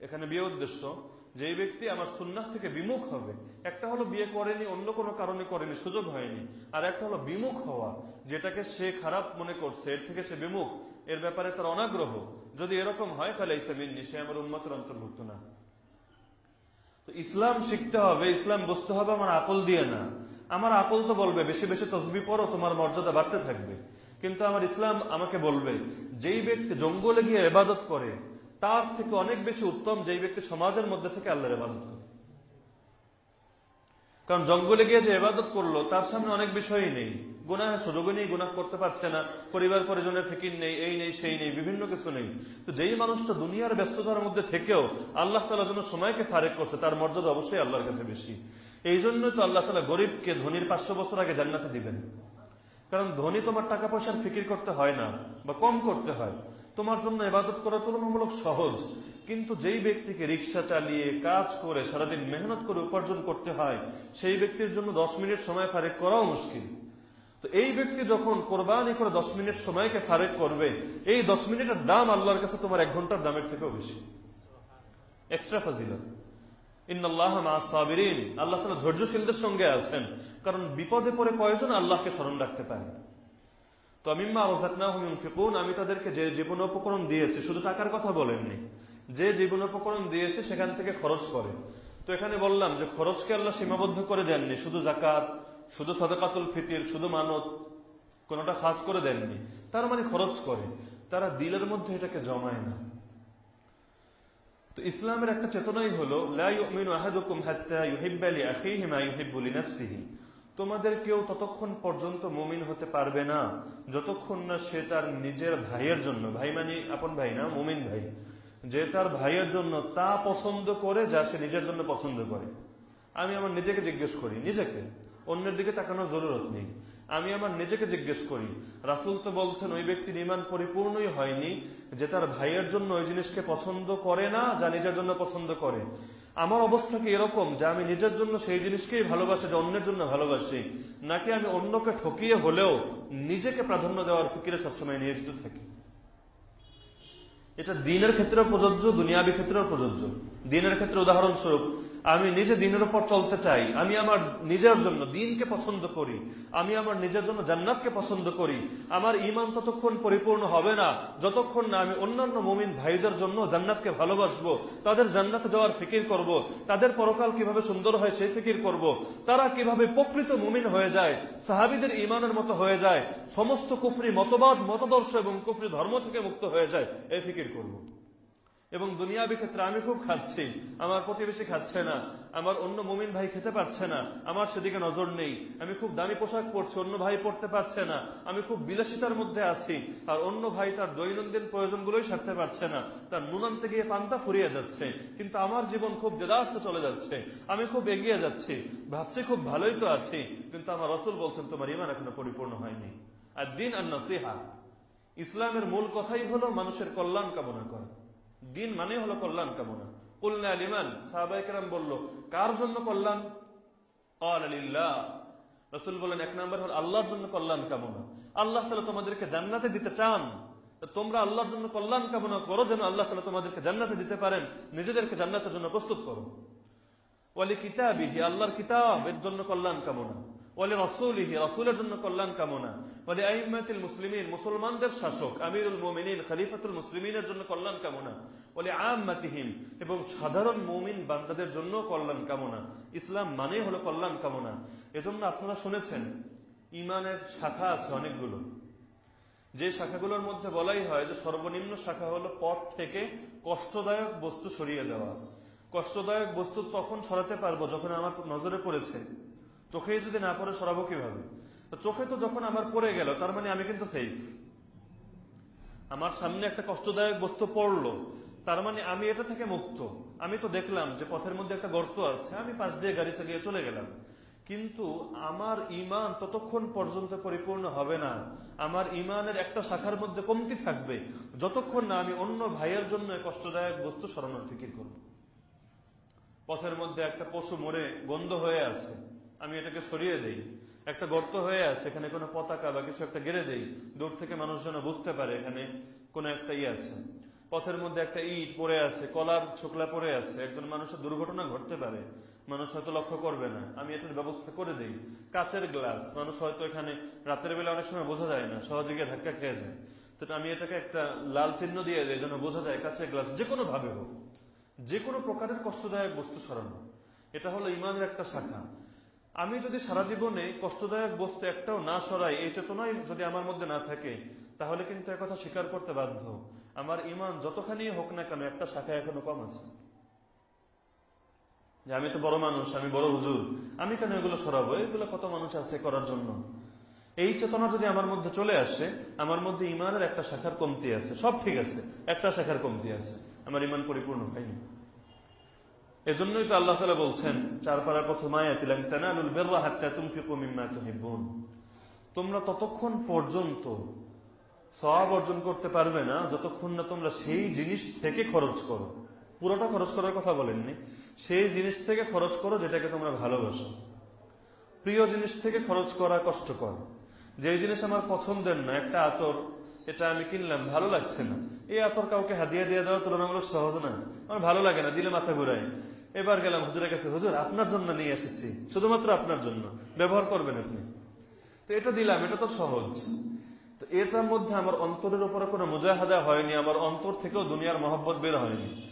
এখানে বিয়ে উদ্দেশ্য যে ব্যক্তি আমার সুন্নাহ থেকে বিমুখ হবে, একটা হলো বিয়ে করেনি, অন্য কোনো কারণে করেনি, সুযোগ হয়নি, আর একটা হলো বিমুখ হওয়া, যেটাকে সে খারাপ মনে করছে, এর থেকে সে বিমুখ, এর ব্যাপারে তার অনাগ্রহ। যদি এরকম হয়, তাহলে ইসলামিনী সে আমার উন্মতের অন্তর্ভুক্ত না। তো ইসলাম শিখতে হবে, ইসলাম বুঝতে হবে, আমার আকল দিয়ে না। আমার আকল তো বলবে, বেশি বেশি তসবি পড়ো, তোমার মর্যাদা বাড়তে থাকবে। কিন্তু আমার ইসলাম আমাকে বলবে, যেই ব্যক্তি জঙ্গলে গিয়ে এবাদত করে তার থেকে অনেক বেশি উত্তম যেই ব্যক্তি সমাজের মধ্যে থেকে আল্লাহর এবাদত করে। কারণ জঙ্গলে গিয়ে যে এবাদত করল, তার সামনে অনেক বিষয়ই নেই। গুনাহ সুযোগই নেই, গুনাহ করতে পারছে না, পরিবার পরিজনের ফিকির নেই, এই নেই, সেই নেই, বিভিন্ন কিছু নেই। তো যেই মানুষটা দুনিয়ার ব্যস্ততার মধ্যে থেকেও আল্লাহ তালা জন্য সময়কে ফারেক করছে, তার মর্যাদা অবশ্যই আল্লাহর কাছে বেশি। এই জন্যই তো আল্লাহ তালা গরিবকে ধনির পাঁচশো বছর আগে জান্নাতে দিবেন। কারণ ধনী তোমার টাকা পয়সার ফিকির করতে হয় না, বা কম করতে হয়। তোমার জন্য এবাদত করা তুলনামূলক সহজ। কিন্তু যেই ব্যক্তিকে রিক্সা চালিয়ে, কাজ করে, সারাদিন মেহনত করে উপার্জন করতে হয়, সেই ব্যক্তির জন্য দশ মিনিট সময় ফারেক করাও মুশকিল। তো এই ব্যক্তি যখন কোরবানি করে দশ মিনিট সময়কে ফারেক করবে, এই দশ মিনিটের দাম আল্লাহর কাছে তোমার এক ঘণ্টার দামের থেকেও বেশি। Extra Saverin. আল্লাহ ধৈর্যশীলদের সঙ্গে আছেন। কারণ বিপদে পড়ে কয়জন আল্লাহকে স্মরণ রাখতে পারে? তো আমিম্মা ফিকুন আমি তাদেরকে যে জীবন উপকরণ দিয়েছি, শুধু টাকার কথা বলেননি, যে জীবন উপকরণ দিয়েছে সেখান থেকে খরচ করে। তো এখানে বললাম যে খরচকে আল্লাহ সীমাবদ্ধ করে দেননি, শুধু জাকাত শুধু সদকাতুল ফিতির, শুধু মানত, কোনটা খাস করে দেননি। তারা মানে খরচ করে। তারা দিলের মধ্যে এটাকে জমায় না। তো ইসলামের একটা চেতনাই হলো তোমাদের কেউ ততক্ষণ পর্যন্ত মুমিন হতে পারবে না। যতক্ষণ না সে তার নিজের ভাইয়ের জন্য, ভাই মানে আপন ভাই না, মুমিন ভাই, যে তার ভাইয়ের জন্য তা পছন্দ করে, যা সে নিজের জন্য পছন্দ করে। আমি আমার নিজেকে জিজ্ঞেস করি, নিজেকে? অন্যের দিকে তাকানোর জরুরত নেই। আমি আমার নিজেকে জিজ্ঞেস করি, রাসুল তো বলছেন, ওই ব্যক্তির ইমান পরিপূর্ণই হয়নি যে তার ভাইয়ের জন্য ওই জিনিসকে পছন্দ করে না যা নিজের জন্য পছন্দ করে। আমার অবস্থা কি এরকম যে আমি নিজের জন্য সেই জিনিসকেই ভালোবাসি যে অন্যের জন্য ভালোবাসি? নাকি আমি অন্যকে ঠকিয়ে হলেও নিজেকে প্রাধান্য দেওয়ার ফিকিরে সবসময় নিয়োজিত থাকি? এটা দিনের ক্ষেত্রেও প্রযোজ্য, দুনিয়াবি ক্ষেত্রেও প্রযোজ্য। দিনের ক্ষেত্রে উদাহরণস্বরূপ আমি নিজে দিনের উপর চলতে চাই, আমি আমার নিজের জন্য দিনকে পছন্দ করি, আমি আমার নিজের জন্য জান্নাতকে পছন্দ করি, আমার ইমান ততক্ষণ পরিপূর্ণ হবে না, যতক্ষণ না আমি অন্যান্য মুমিন ভাইদের জন্য জান্নাতকে ভালোবাসবো, তাদের জান্নাতে যাওয়ার ফিকির করব। তাদের পরকাল কীভাবে সুন্দর হয় সেই ফিকির করব। তারা কীভাবে প্রকৃত মুমিন হয়ে যায়, সাহাবিদের ইমানের মতো হয়ে যায়, সমস্ত কুফরি মতবাদ, মতদর্শ এবং কুফরি ধর্ম থেকে মুক্ত হয়ে যায়, এই ফিকির করব। এবং দুনিয়াবি ক্ষেত্রে আমি খুব খাচ্ছি। আমার প্রতিবেশী খাচ্ছে না। আমার অন্য মুমিন ভাই খেতে পারছে না। আমার সেদিকে নজর নেই। আমি খুব দামি পোশাক পরছি, অন্য ভাই পড়তে পারছে না। আমি খুব বিলাসিতার মধ্যে আছি। আর অন্য ভাই তার দৈনন্দিন প্রয়োজনগুলোই সারতে পারছে না। তার নুনান্তে গিয়ে পান্তা ফুরিয়ে যাচ্ছে। কিন্তু আমার জীবন খুব দেদাস্তে চলে যাচ্ছে। আমি খুব এগিয়ে যাচ্ছি। ভাবছি খুব ভালোই তো আছি। কিন্তু আমার রসুল বলছেন, তোমার ইমান এখনও পরিপূর্ণ হয়নি। আর দিন আর নসিহা ইসলামের মূল কথাই হলো, মানুষের কল্যাণ কামনা করা। দিন মানে হলো কল্যাণ কামনা। কুলনা আলিমান সাহাবাইকেরাম বলল, কার জন্য কল্যাণ? রসুল বলেন এক নম্বর হল আল্লাহর জন্য কল্যাণ কামনা। আল্লাহ তালা তোমাদেরকে জান্নাতে দিতে চান। তোমরা আল্লাহর জন্য কল্যাণ কামনা করো যেন আল্লাহ তালা তোমাদেরকে জান্নাতে দিতে পারেন। নিজেদেরকে জান্নাতের জন্য প্রস্তুত করো। ওয়ালি কিতাবিহি আল্লাহর কিতাবের জন্য কল্যাণ কামনা। রসুলের জন্য কামনা। মুসলিমিন, মুসলমানদের শাসক, আমিরুল জন্য কামনা। আম্মাতিহিম, এবং সাধারণ বান্দাদের কামনা। ইসলাম হলো কামনা। এজন্য আপনারা শুনেছেন, ইমানের শাখা আছে অনেকগুলো। যে শাখাগুলোর মধ্যে বলাই হয় যে সর্বনিম্ন শাখা হলো পথ থেকে কষ্টদায়ক বস্তু সরিয়ে দেওয়া। কষ্টদায়ক বস্তু তখন সরাতে পারব যখন আমার নজরে পড়েছে। চোখেই যদি না পড়ে সরাবো কীভাবে? চোখে তো যখন আমার পড়ে গেল, তার মানে আমি কিন্তু সেফ আমার সামনে একটা কষ্টদায়ক বস্তু পড়ল, তার মানে আমি এটা থেকে মুক্ত। আমি তো দেখলাম যে পথের মধ্যে একটা গর্ত আছে, আমি পাশ দিয়ে গাড়ি চালিয়ে চলে গেলাম। কিন্তু আমার ইমান ততক্ষণ পর্যন্ত পরিপূর্ণ হবে না। আমার ইমানের একটা শাখার মধ্যে কমতি থাকবে, যতক্ষণ না আমি অন্য ভাইয়ের জন্য কষ্টদায়ক বস্তু সরানোর ফিকির করব। পথের মধ্যে একটা পশু মরে গন্ধ হয়ে আছে। আমি এটাকে সরিয়ে দেই। একটা গর্ত হয়ে আছে, এখানে কোনো পতাকা বা কিছু একটা গেড়ে দেই। দূর থেকে মানুষ যেন বুঝতে পারে এখানে কোনো একটা ইয়ে আছে। পথের মধ্যে একটা ইট পড়ে আছে, কলার ছোকলা পড়ে আছে। একজন মানুষের দুর্ঘটনা ঘটতে পারে। মানুষ হয়তো লক্ষ্য করবে না। আমি এটার ব্যবস্থা করে দিই। কাচের গ্লাস। মানুষ হয়তো এখানে রাতের বেলা অনেক সময় বোঝা যায় না সহজে গিয়ে ধাক্কা খেয়ে যায়। তো আমি এটাকে একটা লাল চিহ্ন দিয়ে দিই যেন বোঝা যায় কাচের গ্লাস যে কোনো ভাবে হোক। যে কোনো প্রকারের কষ্টদায়ক বস্তু সরানো। এটা হলো ইমানের একটা শাখা। আমি যদি সারা জীবনে কষ্টদায়ক বস্তু একটাও না সরাই, এই চেতনাই যদি আমার মধ্যে না থাকে, তাহলে কিন্তু একথা স্বীকার করতে বাধ্য। আমার ইমান যতখানি হোক না কেন, একটা শাখা এখনও কম আছে। যে আমি তো বড় মানুষ, আমি বড় হুজুর, আমি কেন এগুলো সরাবো? এগুলো কত মানুষ আছে করার জন্য? এই চেতনা যদি আমার মধ্যে চলে আসে, আমার মধ্যে ইমানের একটা শাখার কমতি আছে। সব ঠিক আছে, একটা শাখার কমতি আছে। আমার ইমান পরিপূর্ণ হয়নি এজন্যই তো আল্লাহ তালা বলছেন চার পাড়ার প্রথম তোমরা ততক্ষণ পর্যন্ত সব অর্জন করতে পারবে না, যতক্ষণ না তোমরা সেই জিনিস থেকে খরচ করো। পুরোটা খরচ করার কথা বলেননি। সেই জিনিস থেকে খরচ করো যেটাকে তোমরা ভালোবাসো। প্রিয় জিনিস থেকে খরচ করা কষ্টকর। যে জিনিস আমার পছন্দের না, একটা আতর, এটা আমি কিনলাম, ভালো লাগছে না। এই আতর কাউকে হাদিয়া দিয়ে দেওয়া তুলনামূলক সহজ না। আমার ভালো লাগে না, দিলে মাথা ঘুরাই এবার গেলাম হুজুরের কাছে, হুজুর, আপনার জন্য নিয়ে এসেছি। শুধুমাত্র আপনার জন্য। ব্যবহার করবেন আপনি। তো এটা দিলাম, এটা তো সহজ। তো এটার মধ্যে আমার অন্তরের উপরে কোনো মুজাহাদা হয়নি, আমার অন্তর থেকেও দুনিয়ার মহব্বত বের হয়নি।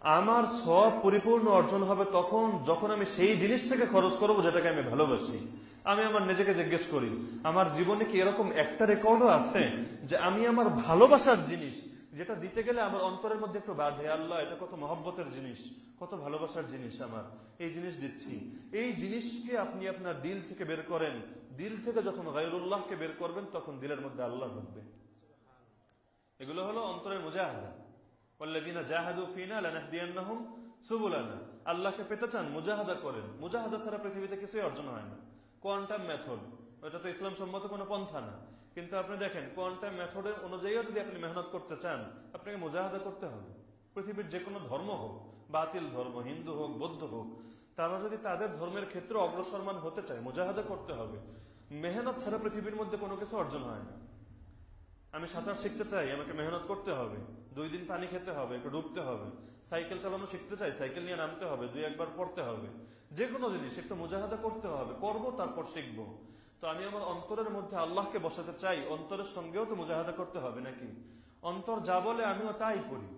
আমার সব পরিপূর্ণ অর্জন হবে তখন, যখন আমি সেই জিনিস থেকে খরচ করব যেটাকে আমি ভালোবাসি। আমি আমার নিজেকে জিজ্ঞেস করি, আমার জীবনে কি এরকম একটা রেকর্ডও আছে যে আমি আমার ভালোবাসার জিনিস যেটা দিতে গেলে আমার অন্তরের মধ্যে একটু বাধে, আল্লাহ, এটা কত মহব্বতের জিনিস, কত ভালোবাসার জিনিস আমার, এই জিনিস দিচ্ছি। এই জিনিসকে আপনি আপনার দিল থেকে বের করেন। দিল থেকে যখন গায়রুল্লাহকে বের করবেন, তখন দিলের মধ্যে আল্লাহ ঢুকবে। এগুলো হলো অন্তরের মুজাহাদা। ওয়াল্লাযীনা জাহাদু ফিনা লানাহদিয়ান্নাহুম সুবুলানা। আল্লাহকে পেতে চান, মুজাহাদা করেন। মুজাহাদা ছাড়া পৃথিবীতে কিছুই অর্জন হয় না। Quantum method. ওটা তো ইসলাম সম্মত কোনো পন্থা না। কিন্তু আপনি দেখেন, কোয়ান্টাম মেথডের অনুযায়ীও যদি আপনি মেহনত করতে চান, আপনাকে মুজাহাদা করতে হবে। পৃথিবীর যে কোনো ধর্ম হোক, বাতিল ধর্ম, হিন্দু হোক, বৌদ্ধ হোক, তারা যদি তাদের ধর্মের ক্ষেত্রে অগ্রসরমান হতে চায়, মুজাহাদা করতে হবে। মেহনত ছাড়া পৃথিবীর মধ্যে কোনো কিছু অর্জন হয় না। আমি সাঁতার শিখতে চাই, আমাকে মেহনত করতে হবে। দুই দিন পানি খেতে হবে, একটু ডুবতে হবে। সাইকেল চালানো শিখতে চাই, সাইকেল নিয়ে নামতে হবে, দুই একবার পড়তে হবে। যে কোনো জিনিস, একটু মুজাহাদা করতে হবে, করব, তারপর শিখব। তো আমি আমার অন্তরের মধ্যে আল্লাহকে বসাতে চাই, অন্তরের সঙ্গেও তো মুজাহাদা করতে হবে নাকি? অন্তর যা বলে আমিও তাই করি।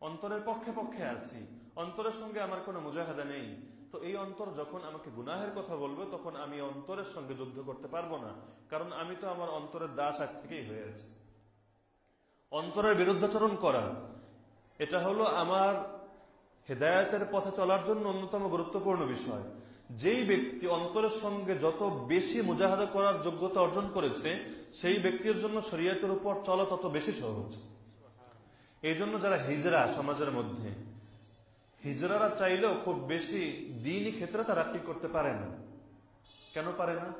অন্তরের পক্ষে পক্ষে আছি, অন্তরের সঙ্গে আমার কোনো মুজাহাদা নেই। তো এই অন্তর যখন আমাকে গুনাহের কথা বলবে, তখন আমি অন্তরের সঙ্গে যুদ্ধ করতে পারব না, কারণ আমি তো আমার অন্তরের দাস আগ থেকেই হয়ে আছি। অন্তরের বিরুদ্ধাচরণ করা, এটা হলো আমার হেদায়তের পথে চলার জন্য অন্যতম গুরুত্বপূর্ণ বিষয়। যেই ব্যক্তি অন্তরের সঙ্গে যত বেশি মুজাহাদা করার যোগ্যতা অর্জন করেছে, সেই ব্যক্তির জন্য শরীয়তের উপর চলা তত বেশি সহজ। এই জন্য যারা হিজরা সমাজের মধ্যে, হিজরারা চাইলেও খুব বেশি দিনই ক্ষেত্রে তারা কি করতে পারে না। কেন পারে না?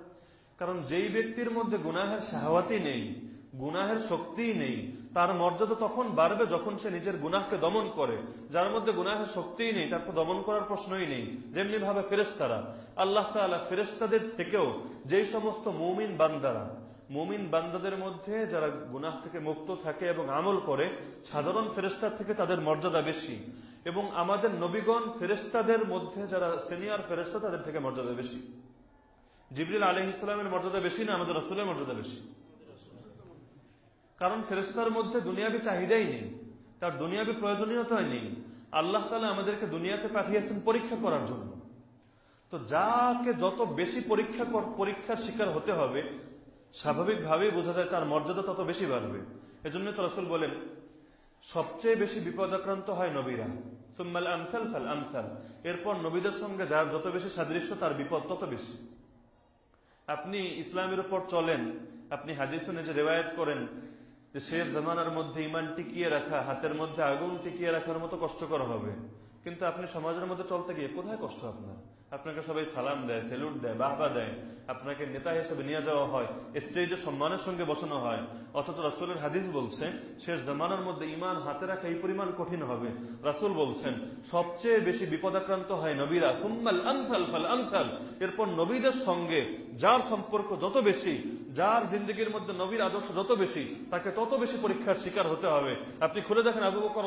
কারণ যেই ব্যক্তির মধ্যে গুনাহের সাহাওয়াতি নেই, গুনাহের শক্তিই নেই তার মর্যাদা তখন বাড়বে যখন সে নিজের গুনাহকে দমন করে। যার মধ্যে গুনাহের শক্তিই নেই, তার তো দমন করার প্রশ্নই নেই। যেমনি ভাবে ফেরেস্তারা আল্লাহ তালা ফেরেস্তাদের থেকেও যেই সমস্ত মৌমিন বান্দারা, মুমিন বান্দাদের মধ্যে যারা গুনাহ থেকে মুক্ত থাকে এবং আমল করে, সাধারণ ফেরেস্তার থেকে তাদের মর্যাদা বেশি। এবং আমাদের নবীগণ ফেরেস্তাদের মধ্যে যারা সিনিয়র ফেরেস্তা তাদের থেকে মর্যাদা বেশি। জিবরিল আলহ ইসলামের মর্যাদা বেশি না আমাদের রসুলের মর্যাদা বেশি? কারণ ফেরেস্তার মধ্যে দুনিয়াবি চাহিদাই নেই, তার দুনিয়াবি প্রয়োজনীয়তাই নেই। আল্লাহ তালা আমাদেরকে দুনিয়াতে পাঠিয়েছেন পরীক্ষা করার জন্য। তো যাকে যত বেশি পরীক্ষা পরীক্ষার শিকার হতে হবে, স্বাভাবিকভাবেই বোঝা যায় তার মর্যাদা তত বেশি বাড়বে। এজন্য তো রসুল বলেন, সবচেয়ে বেশি বিপদাক্রান্ত হয় নবীরা। সুম্মাল আমসাল ফাল আমসাল। এরপর নবীদের সঙ্গে যার যত বেশি সাদৃশ্য, তার বিপদ তত বেশি। আপনি ইসলামের উপর চলেন, আপনি হাদিসনে যে রেওয়ায়ত করেন যে শেষ জামানার মধ্যে ইমান টিকিয়ে রাখা, হাতের মধ্যে আগুন টিকিয়ে রাখার মতো কষ্টকর হবে। কিন্তু আপনি সমাজের মধ্যে চলতে গিয়ে কোথায় কষ্ট আপনার? আপনাকে সবাই সালাম দেয় সেলুট দেয়, বাহবা দেয়। আপনাকে নেতা হিসেবে নিয়ে যাওয়া হয় স্টেজে সম্মানের সঙ্গে বসানো হয়। অথচ রাসুলের হাদিস বলছে, শেষ জামানার মধ্যে ইমান হাতে রাখা এই পরিমাণ কঠিন হবে। রাসুল বলছেন, সবচেয়ে বেশি বিপদাক্রান্ত হয় নবীরা। হুম্মাল আনসাল ফাল আনসাল। এরপর নবীদের সঙ্গে যার সম্পর্ক যত বেশি, যার জিন্দগির মধ্যে নবীর আদর্শ যত বেশি, তাকে তত বেশি পরীক্ষার শিকার হতে হবে। আপনি খুলে দেখেন আবু বকর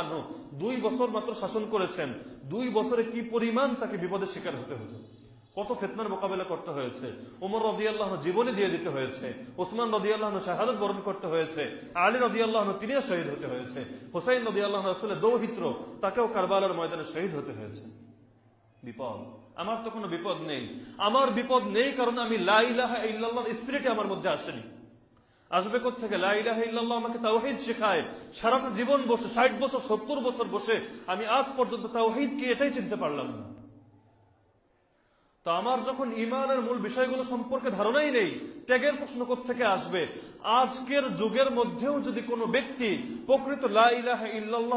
আনহু দুই বছর মাত্র শাসন করেছেন। দুই বছরে কি পরিমাণ তাকে বিপদের শিকার হতে হয়েছে? কত ফেতনার মোকাবেলা করতে হয়েছে? ওমর রদি আল্লাহ জীবনে দিয়ে দিতে হয়েছে। ওসমান রদি আল্লাহ শাহাদত বরণ করতে হয়েছে। আলী রদি আল্লাহ তিনিও শহীদ হতে হয়েছে। হোসাইন রদি আল্লাহ রসুলের দৌহিত্র, তাকেও কারবালার ময়দানে শহীদ হতে হয়েছে। বিপদ। আমার তো কোনো বিপদ নেই। আমার বিপদ নেই কারণ আমি লাইলাহা ইল্লাল্লাহ স্পিরিটে আমার মধ্যে আসেনি। আসবে থেকে লাইলাহ আমাকে তাওহিদ শেখায়। সারাটা জীবন বসে, ষাট বছর, সত্তর বছর বসে আমি আজ পর্যন্ত তাওহিদ কি এটাই চিনতে পারলাম না। তো আমার যখন ইমানের মূল বিষয়গুলো সম্পর্কে ধারণাই নেই, ত্যাগের প্রশ্ন থেকে আসবে? আজকের যুগের মধ্যেও যদি কোনো ব্যক্তি প্রকৃত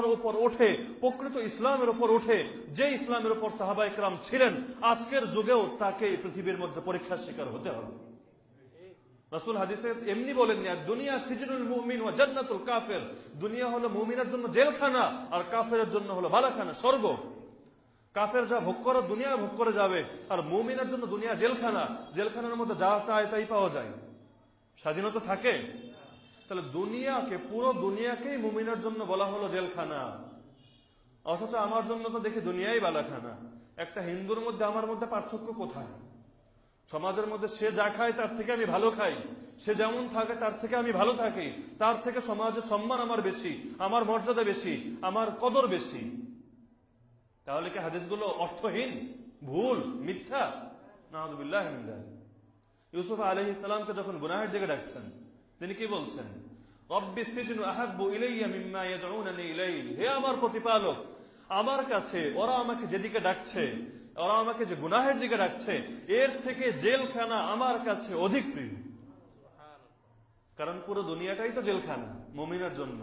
উপর ওঠে, প্রকৃত ইসলামের উপর ওঠে, যে ইসলামের উপর সাহাবা ইকরাম ছিলেন, আজকের যুগেও তাকে পৃথিবীর মধ্যে পরীক্ষার শিকার হতে হবে। রাসুল হাদিসে এমনি বলেননি আর দুনিয়া সিজনুল মুমিন ও জান্নাতুল কাফের। দুনিয়া হলো মুমিনের জন্য জেলখানা, আর কাফের জন্য হলো বালাখানা স্বর্গ। কাফের যা ভোগ করে, দুনিয়া ভোগ করে যাবে, আর মুমিনের জন্য দুনিয়া জেলখানা। জেলখানার মধ্যে যা চায় তাই পাওয়া যায়। স্বাধীনতা থাকে? তাহলে দুনিয়াকে, পুরো দুনিয়াকেই মুমিনের জন্য বলা হলো জেলখানা। অথচ আমার জন্য তো দেখি দুনিয়াই বালাখানা একটা হিন্দুর মধ্যে আমার মধ্যে পার্থক্য কোথায়? সমাজের মধ্যে সে যা খায়, তার থেকে আমি ভালো খাই। সে যেমন থাকে, তার থেকে আমি ভালো থাকি। তার থেকে সমাজের সম্মান আমার বেশি, আমার মর্যাদা বেশি, আমার কদর বেশি। তাহলে কি হাদিসগুলো অর্থহীন? ভুল? মিথ্যা? ইউসুফ আলহ ইসলামকে যখন গুনাহের দিকে ডাকছেন, তিনি কি বলছেন? হে আমার প্রতিপালক, আমার কাছে, ওরা আমাকে যেদিকে ডাকছে ওরা আমাকে যে গুনাহের দিকে ডাকছে এর থেকে জেলখানা আমার কাছে অধিক প্রিয়। কারণ পুরো দুনিয়াটাই তো জেলখানা, মমিনের জন্য।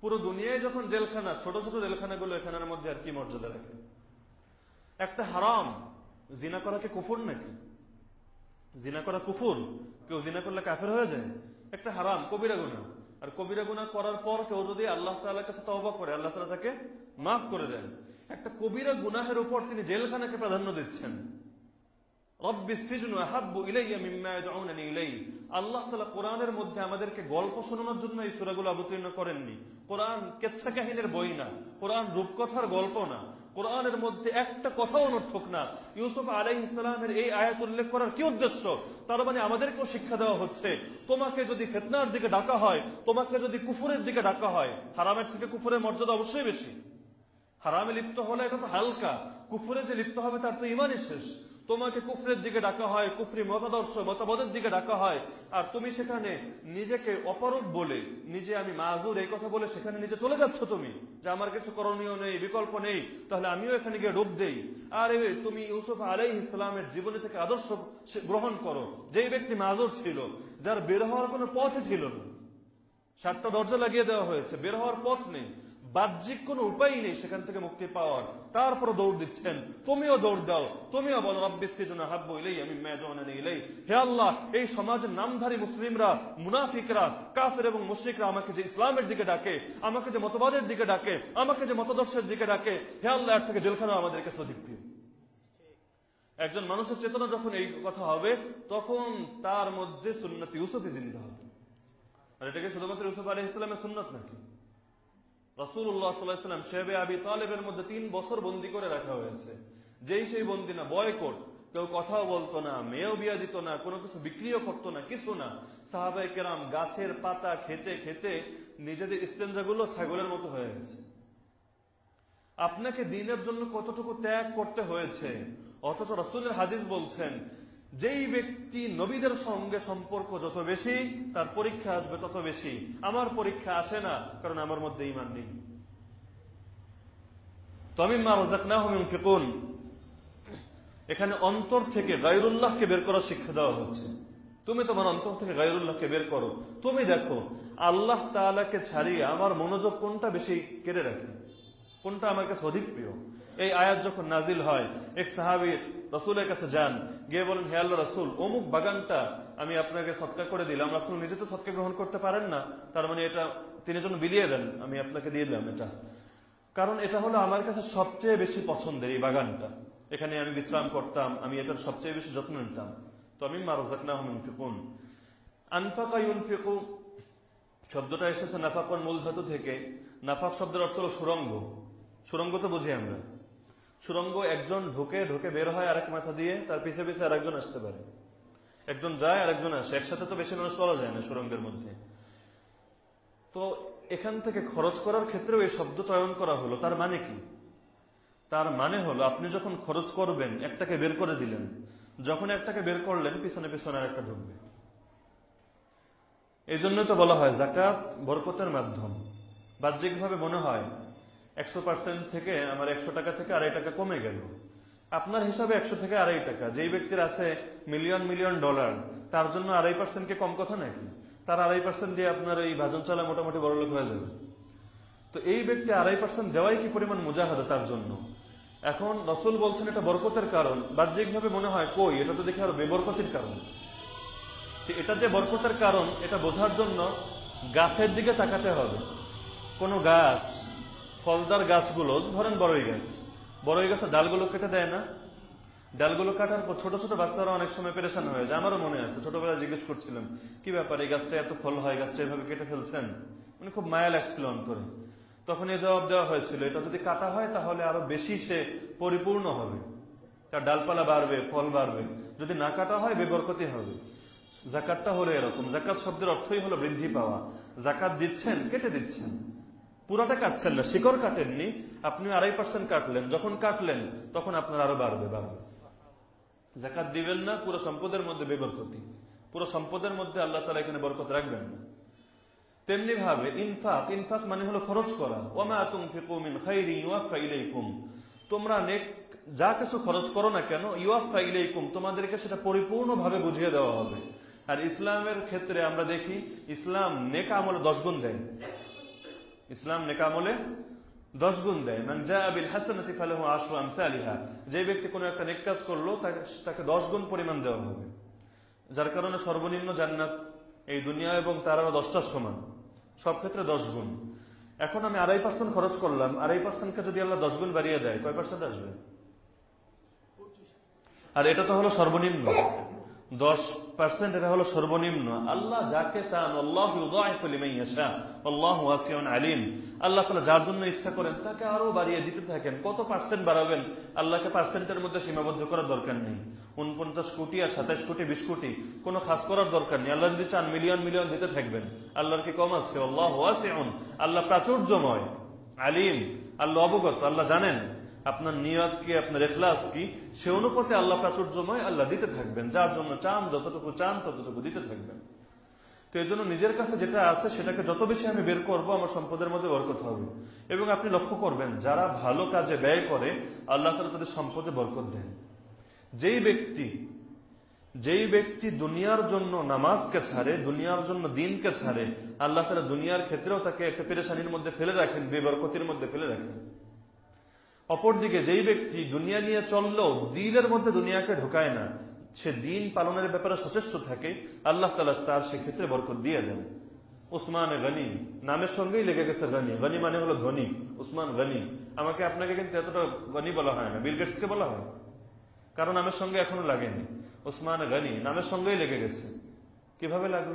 পুরো দুনিয়ায় যখন জেলখানা, ছোট ছোট জেলখানাগুলো এখানের মধ্যে আর কি মর্যাদা রাখে? একটা হারাম, জিনা করা কি কুফুর নাকি? জিনা করা কুফুর, কেউ জিনা করলে কাফের হয়ে যায়? একটা হারাম, কবিরা গুণা আর কবিরা গুণা করার পর কেউ যদি আল্লাহ তালার কাছে তবা করে, আল্লাহ তালা তাকে মাফ করে দেন। একটা কবিরা গুনাহের উপর তিনি জেলখানাকে প্রাধান্য দিচ্ছেন। আল্লাহ তালা কোরআনের মধ্যে আমাদেরকে গল্প জন্য এই করেননি। কোরআন বই না, কোরআন রূপকথার গল্প না। মধ্যে একটা কথাও না। ইউসুফ আলাই এই আয়াত উল্লেখ করার কি উদ্দেশ্য? তার মানে আমাদেরকেও শিক্ষা দেওয়া হচ্ছে, তোমাকে যদি ফেতনার দিকে ডাকা হয়, তোমাকে যদি কুফুরের দিকে ডাকা হয়, হারামের থেকে কুফুরের মর্যাদা অবশ্যই বেশি। হারামে লিপ্ত হলে এটা তো হালকা। কুফুরে যে লিপ্ত হবে তার তো ইমানই শেষ। তোমাকে কুফরের দিকে ডাকা হয়, কুফরি মতাদর্শ, মতামতের দিকে ডাকা হয়। আর তুমি সেখানে নিজেকে অপরূপ বলে, নিজে আমি মাজুর এই কথা বলে সেখানে নিজে চলে যাচ্ছ তুমি, যে আমার কিছু করণীয় নেই, বিকল্প নেই, তাহলে আমিও এখানে গিয়ে ডুব দেই। আর তুমি ইউসুফ আলাই ইসলামের জীবনে থেকে আদর্শ গ্রহণ করো, যেই ব্যক্তি মাজুর ছিল, যার বের হওয়ার কোনো পথই ছিল না। সাতটা দরজা লাগিয়ে দেওয়া হয়েছে, বের হওয়ার পথ নেই। বাহ্যিক কোন উপায় নেই সেখান থেকে মুক্তি পাওয়ার। তারপর দৌড় দিচ্ছেন। তুমিও দৌড় দাও। তুমিও বলো ইলাই আমি হে আল্লাহ, এই সমাজের নামধারী মুসলিমরা, মুনাফিকরা, কাফের এবং মুশরিকরা আমাকে যে ইসলামের দিকে ডাকে, আমাকে যে মতবাদের দিকে ডাকে, আমাকে যে মতদর্শের দিকে ডাকে, হে আল্লাহ, এর থেকে জেলখানা আমাদেরকে অধিক প্রিয় একজন মানুষের চেতনা যখন এই কথা হবে, তখন তার মধ্যে সুন্নতি ইউসুফি জিন্দা হবে। আর এটাকে শুধুমাত্র ইউসুফ আলহ ইসলামের সুন্নত নাকি? রসুল্লাহ সাল্লাম শেবে আবি তালেবের মধ্যে তিন বছর বন্দি করে রাখা হয়েছে। যেই সেই বন্দি না, বয়কট। কেউ কথাও বলতো না, মেয়েও বিয়া দিত না, কোনো কিছু বিক্রিও করতো না, কিছু না। সাহাবাই কেরাম গাছের পাতা খেতে খেতে নিজেদের ইস্তেঞ্জাগুলো ছাগলের মতো হয়ে গেছে। আপনাকে দিনের জন্য কতটুকু ত্যাগ করতে হয়েছে? অথচ রসুলের হাদিস বলছেন যেই ব্যক্তি নবীদের সঙ্গে সম্পর্ক যত বেশি, তার পরীক্ষা আসবে তত বেশি। আমার পরীক্ষা আসে না, কারণ আমার মধ্যে ইমান নেই। ফিকুন এখানে অন্তর থেকে গায়রুল্লাহকে বের করার শিক্ষা দেওয়া হচ্ছে। তুমি তোমার অন্তর থেকে গায়রুল্লাহকে বের করো। তুমি দেখো, আল্লাহ তালাকে ছাড়িয়ে আমার মনোযোগ কোনটা বেশি কেড়ে রাখে? কোনটা আমার কাছে অধিক প্রিয়? এই আয়াত যখন নাজিল হয়, এক সাহাবি রসুলের কাছে যান। গিয়ে বলেন, হে আল্লাহ রসুল, অমুক বাগানটা আমি আপনাকে সৎকার করে দিলাম। রসুল নিজে তো সৎকার গ্রহণ করতে পারেন না। তার মানে এটা তিনি যেন বিলিয়ে দেন, আমি আপনাকে দিয়ে দিলাম এটা। কারণ এটা হলো আমার কাছে সবচেয়ে বেশি পছন্দের এই বাগানটা। এখানে আমি বিশ্রাম করতাম, আমি এটার সবচেয়ে বেশি যত্ন নিতাম। তো আমি মারাজাক না হুমফিকুন আনফাকা ইউনফিকু, শব্দটা এসেছে নাফাকন মূল ধাতু থেকে। নাফাক শব্দের অর্থ হল সুরঙ্গ। সুরঙ্গ তো বুঝি আমরা। সুরঙ্গ একজন ঢুকে ঢুকে বের হয় আরেক মাথা দিয়ে, তার পিছে পিছে আরেকজন আসতে পারে। একজন যায়, আরেকজন আসে। একসাথে তো বেশি মানুষ চলা যায় না সুরঙ্গের মধ্যে। তো এখান থেকে খরচ করার ক্ষেত্রেও এই শব্দ চয়ন করা হলো। তার মানে কি? তার মানে হলো, আপনি যখন খরচ করবেন, একটাকে বের করে দিলেন। যখন একটাকে বের করলেন, পিছনে পিছনে আর একটা ঢুকবে। এই জন্য তো বলা হয় জাকাত বরকতের মাধ্যম। বাহ্যিকভাবে মনে হয় একশো পার্সেন্ট থেকে আমার একশো টাকা থেকে আড়াই টাকা কমে গেল। আপনার হিসাবে একশো থেকে আড়াই টাকা। যেই ব্যক্তির আছে মিলিয়ন মিলিয়ন ডলার তার জন্য আড়াই পার্সেন্টকে কম কথা নাকি? তার আড়াই পার্সেন্ট দিয়ে আপনার এই ভাজন চালা মোটামুটি বড় লোক হয়ে যাবে। তো এই ব্যক্তি আড়াই পার্সেন্ট দেওয়াই কি পরিমাণ মুজাহাদা তার জন্য? এখন রসুল বলছেন এটা বরকতের কারণ। বাহ্যিকভাবে মনে হয়, কই? এটা তো দেখে আরও বেবরকতির কারণ। এটা যে বরকতের কারণ, এটা বোঝার জন্য গাছের দিকে তাকাতে হবে। কোন গাছ ফলদার গাছগুলো, ধরেন বড়ই গাছ। বড়ই গাছের ডালগুলো কেটে দেয় না। ডালগুলো কাটার পর ছোট ছোট বাচ্চারা অনেক সময় পেরেশান হয়ে যায়। আমারও মনে আছে, ছোটবেলায় জিজ্ঞেস করছিলাম, কি ব্যাপার, এই গাছটা এত ফল হয়, গাছটা এভাবে কেটে ফেলছেন? মানে খুব মায়া লাগছিল অন্তরে। তখন এ জবাব দেওয়া হয়েছিল, এটা যদি কাটা হয়, তাহলে আরও বেশি সে পরিপূর্ণ হবে। তার ডালপালা বাড়বে, ফল বাড়বে। যদি না কাটা হয়, বেবরকতি হবে। জাকাতটা হলো এরকম। জাকাত শব্দের অর্থই হলো বৃদ্ধি পাওয়া। জাকাত দিচ্ছেন, কেটে দিচ্ছেন। পুরাটা কাটছেন না, শিকড় কাটেননি, আপনি আড়াই পার্সেন্ট কাটলেন, যখন কাটলেন, তখন আপনার আরও বাড়বে বাড়বে। জাকাত দিবেন না, পুরো সম্পদের মধ্যে বেবরকতি পুরো সম্পদের মধ্যে আল্লাহ তালা এখানে বরকত রাখবেন না। তেমনি ভাবে, ইনফাক ইনফাক মানে হলো খরচ করা। ওমা তুমফিকু মিন খাইরি ইউয়াফা ইলাইকুম। তোমরা নেক, যা কিছু খরচ করো না কেন, ইউয়াফা ইলাইকুম, তোমাদেরকে সেটা পরিপূর্ণভাবে বুঝিয়ে দেওয়া হবে। আর ইসলামের ক্ষেত্রে আমরা দেখি, ইসলাম নেক আমলে দশ গুণ দেয়। ইসলাম নেকামলে দশ গুণ দেয়। মানে যা আবিল হাসানাতি ফালাহু আমসালিহা। যে ব্যক্তি কোনো একটা নেক কাজ করল তাকে দশ গুণ পরিমাণ দেওয়া হবে। যার কারণে সর্বনিম্ন জান্নাত এই দুনিয়া এবং তার আরও দশটার সমান। সব ক্ষেত্রে দশ গুণ। এখন আমি আড়াই পার্সেন্ট খরচ করলাম। আড়াই পার্সেন্টকে যদি আল্লাহ দশ গুণ বাড়িয়ে দেয়, কয় পার্সেন্ট আসবে? আর এটা তো হলো সর্বনিম্ন। দশ পার্সেন্ট এটা হলো সর্বনিম্ন। আল্লাহ যাকে চান, আল্লাহ আল্লাহ আলিম। আল্লাহ তালা যার জন্য ইচ্ছা করেন, তাকে আরও বাড়িয়ে দিতে থাকেন। কত পার্সেন্ট বাড়াবেন? আল্লাহকে পার্সেন্টের মধ্যে সীমাবদ্ধ করার দরকার নেই। উনপঞ্চাশ কোটি আর সাতাইশ কোটি, বিশ কোটি, কোনো খাস করার দরকার নেই। আল্লাহ যদি চান মিলিয়ন মিলিয়ন দিতে থাকবেন। আল্লাহর কি কম আছে? আল্লাহ আল্লাহ প্রাচুর্যময়, আলিম, আল্লাহ অবগত, আল্লাহ জানেন। আপনার নিয়ত কি, আপনার এখলাস কি, সে অনুপাতে আল্লাহ প্রাচুর্যময় আল্লাহ দিতে থাকবেন। যার জন্য চান, যতটুকু চান, ততটুকু দিতে থাকবেন। তো এই জন্য নিজের কাছে যেটা আছে, সেটাকে যত বেশি আমি বের করব, আমার সম্পদের মধ্যে বরকত হবে। এবং আপনি লক্ষ্য করবেন, যারা ভালো কাজে ব্যয় করে, আল্লাহ তালা তাদের সম্পদে বরকত দেন। যেই ব্যক্তি যেই ব্যক্তি দুনিয়ার জন্য নামাজকে ছাড়ে, দুনিয়ার জন্য দিনকে ছাড়ে, আল্লাহ তালা দুনিয়ার ক্ষেত্রেও তাকে একটা পেরেশানির মধ্যে ফেলে রাখেন, বেবরকতির মধ্যে ফেলে রাখেন। অপরদিকে যেই ব্যক্তি দুনিয়া নিয়ে চললেও দিনের মধ্যে দুনিয়াকে ঢুকায় না, সে দিন পালনের ব্যাপারে সচেষ্ট থাকে, আল্লাহ তালা তার সেক্ষেত্রে বরকত দিয়ে দেন। উসমান গনি, নামের সঙ্গেই লেগে গেছে গনি। গনি মানে হলো ধনী। উসমান গনি, আমাকে আপনাকে কিন্তু এতটা গনি বলা হয় না বিলগেটসকে বলা হয়। কারণ নামের সঙ্গে এখনও লাগেনি। উসমান গনি, নামের সঙ্গেই লেগে গেছে। কীভাবে লাগল?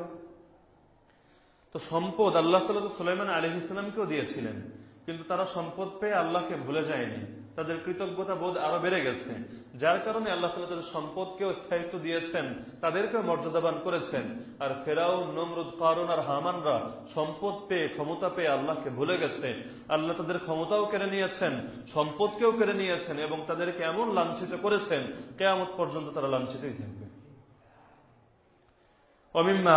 তো সম্পদ আল্লাহ তালা তো সুলাইমান আলী ইসলামকেও দিয়েছিলেন। কিন্তু তারা সম্পদ পেয়ে আল্লাহকে ভুলে যায়নি। তাদের কৃতজ্ঞতা বোধ আরও বেড়ে গেছে। যার কারণে আল্লাহ তালা তাদের সম্পদকেও স্থায়িত্ব দিয়েছেন, তাদেরকেও মর্যাদাবান করেছেন। আর ফেরাও নমরুদ কারণ আর হামানরা সম্পদ পেয়ে, ক্ষমতা পেয়ে আল্লাহকে ভুলে গেছে। আল্লাহ তাদের ক্ষমতাও কেড়ে নিয়েছেন, সম্পদকেও কেড়ে নিয়েছেন এবং তাদেরকে এমন লাঞ্ছিত করেছেন, কেয়ামত পর্যন্ত তারা লাঞ্ছিতই থাকবে। অমিম্মা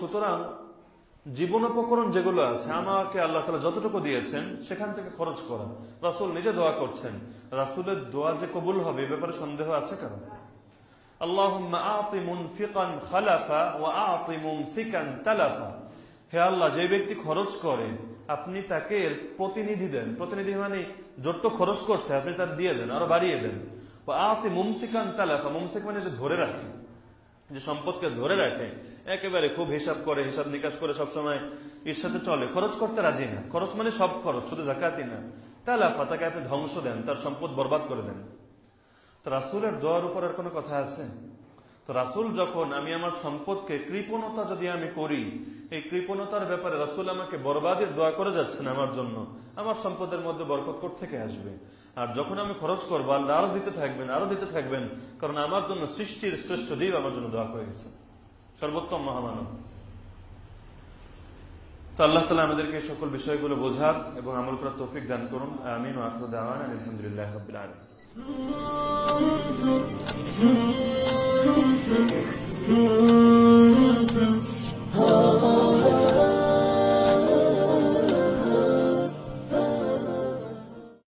সুতরাং জীবন উপকরণ যেগুলো আছে, আমাকে আল্লাহ তালা যতটুকু দিয়েছেন, সেখান থেকে খরচ করা রাসুল নিজে দোয়া করছেন, রাসুলের দোয়া যে কবুল হবে এ ব্যাপারে সন্দেহ আছে কারণ হে আল্লাহ, যে ব্যক্তি খরচ করে, আপনি তাকে প্রতিনিধি দেন। প্রতিনিধি মানে যত খরচ করছে, আপনি তার দিয়ে দেন, আরও বাড়িয়ে দেন। আতি মুমসিকান তালাফা, মুমসিক মানে যে ধরে রাখে। যে সম্পদকে ধরে রাখে, একেবারে খুব হিসাব করে, হিসাব নিকাশ করে সবসময় এর সাথে চলে। খরচ করতে রাজি না। খরচ মানে সব খরচ, শুধু জাকাতি না। তালাফা তাকে আপনি ধ্বংস দেন, তার সম্পদ বরবাদ করে দেন। তো রাসুলের দোয়ার উপর আর কোনো কথা আছে? তো রাসুল যখন, আমি আমার সম্পদকে কৃপণতা যদি আমি করি, এই কৃপণতার ব্যাপারে রাসুল আমাকে বরবাদের দোয়া করে যাচ্ছেন আমার জন্য, আমার সম্পদের মধ্যে বরকত থেকে আসবে? আর যখন আমি খরচ করব, আল্লাহ আরও দিতে থাকবেন, আরও দিতে থাকবেন, কারণ আমার জন্য সৃষ্টির শ্রেষ্ঠ জীব আমার জন্য দোয়া করে গেছে। সর্বোত্তম মহামানব। তো আল্লাহ তালা আমাদেরকে সকল বিষয়গুলো বোঝার এবং আমল করার তৌফিক দান করুন। আমিন আফরুদ আওয়ান আলহামদুলিল্লাহ রবিল আলম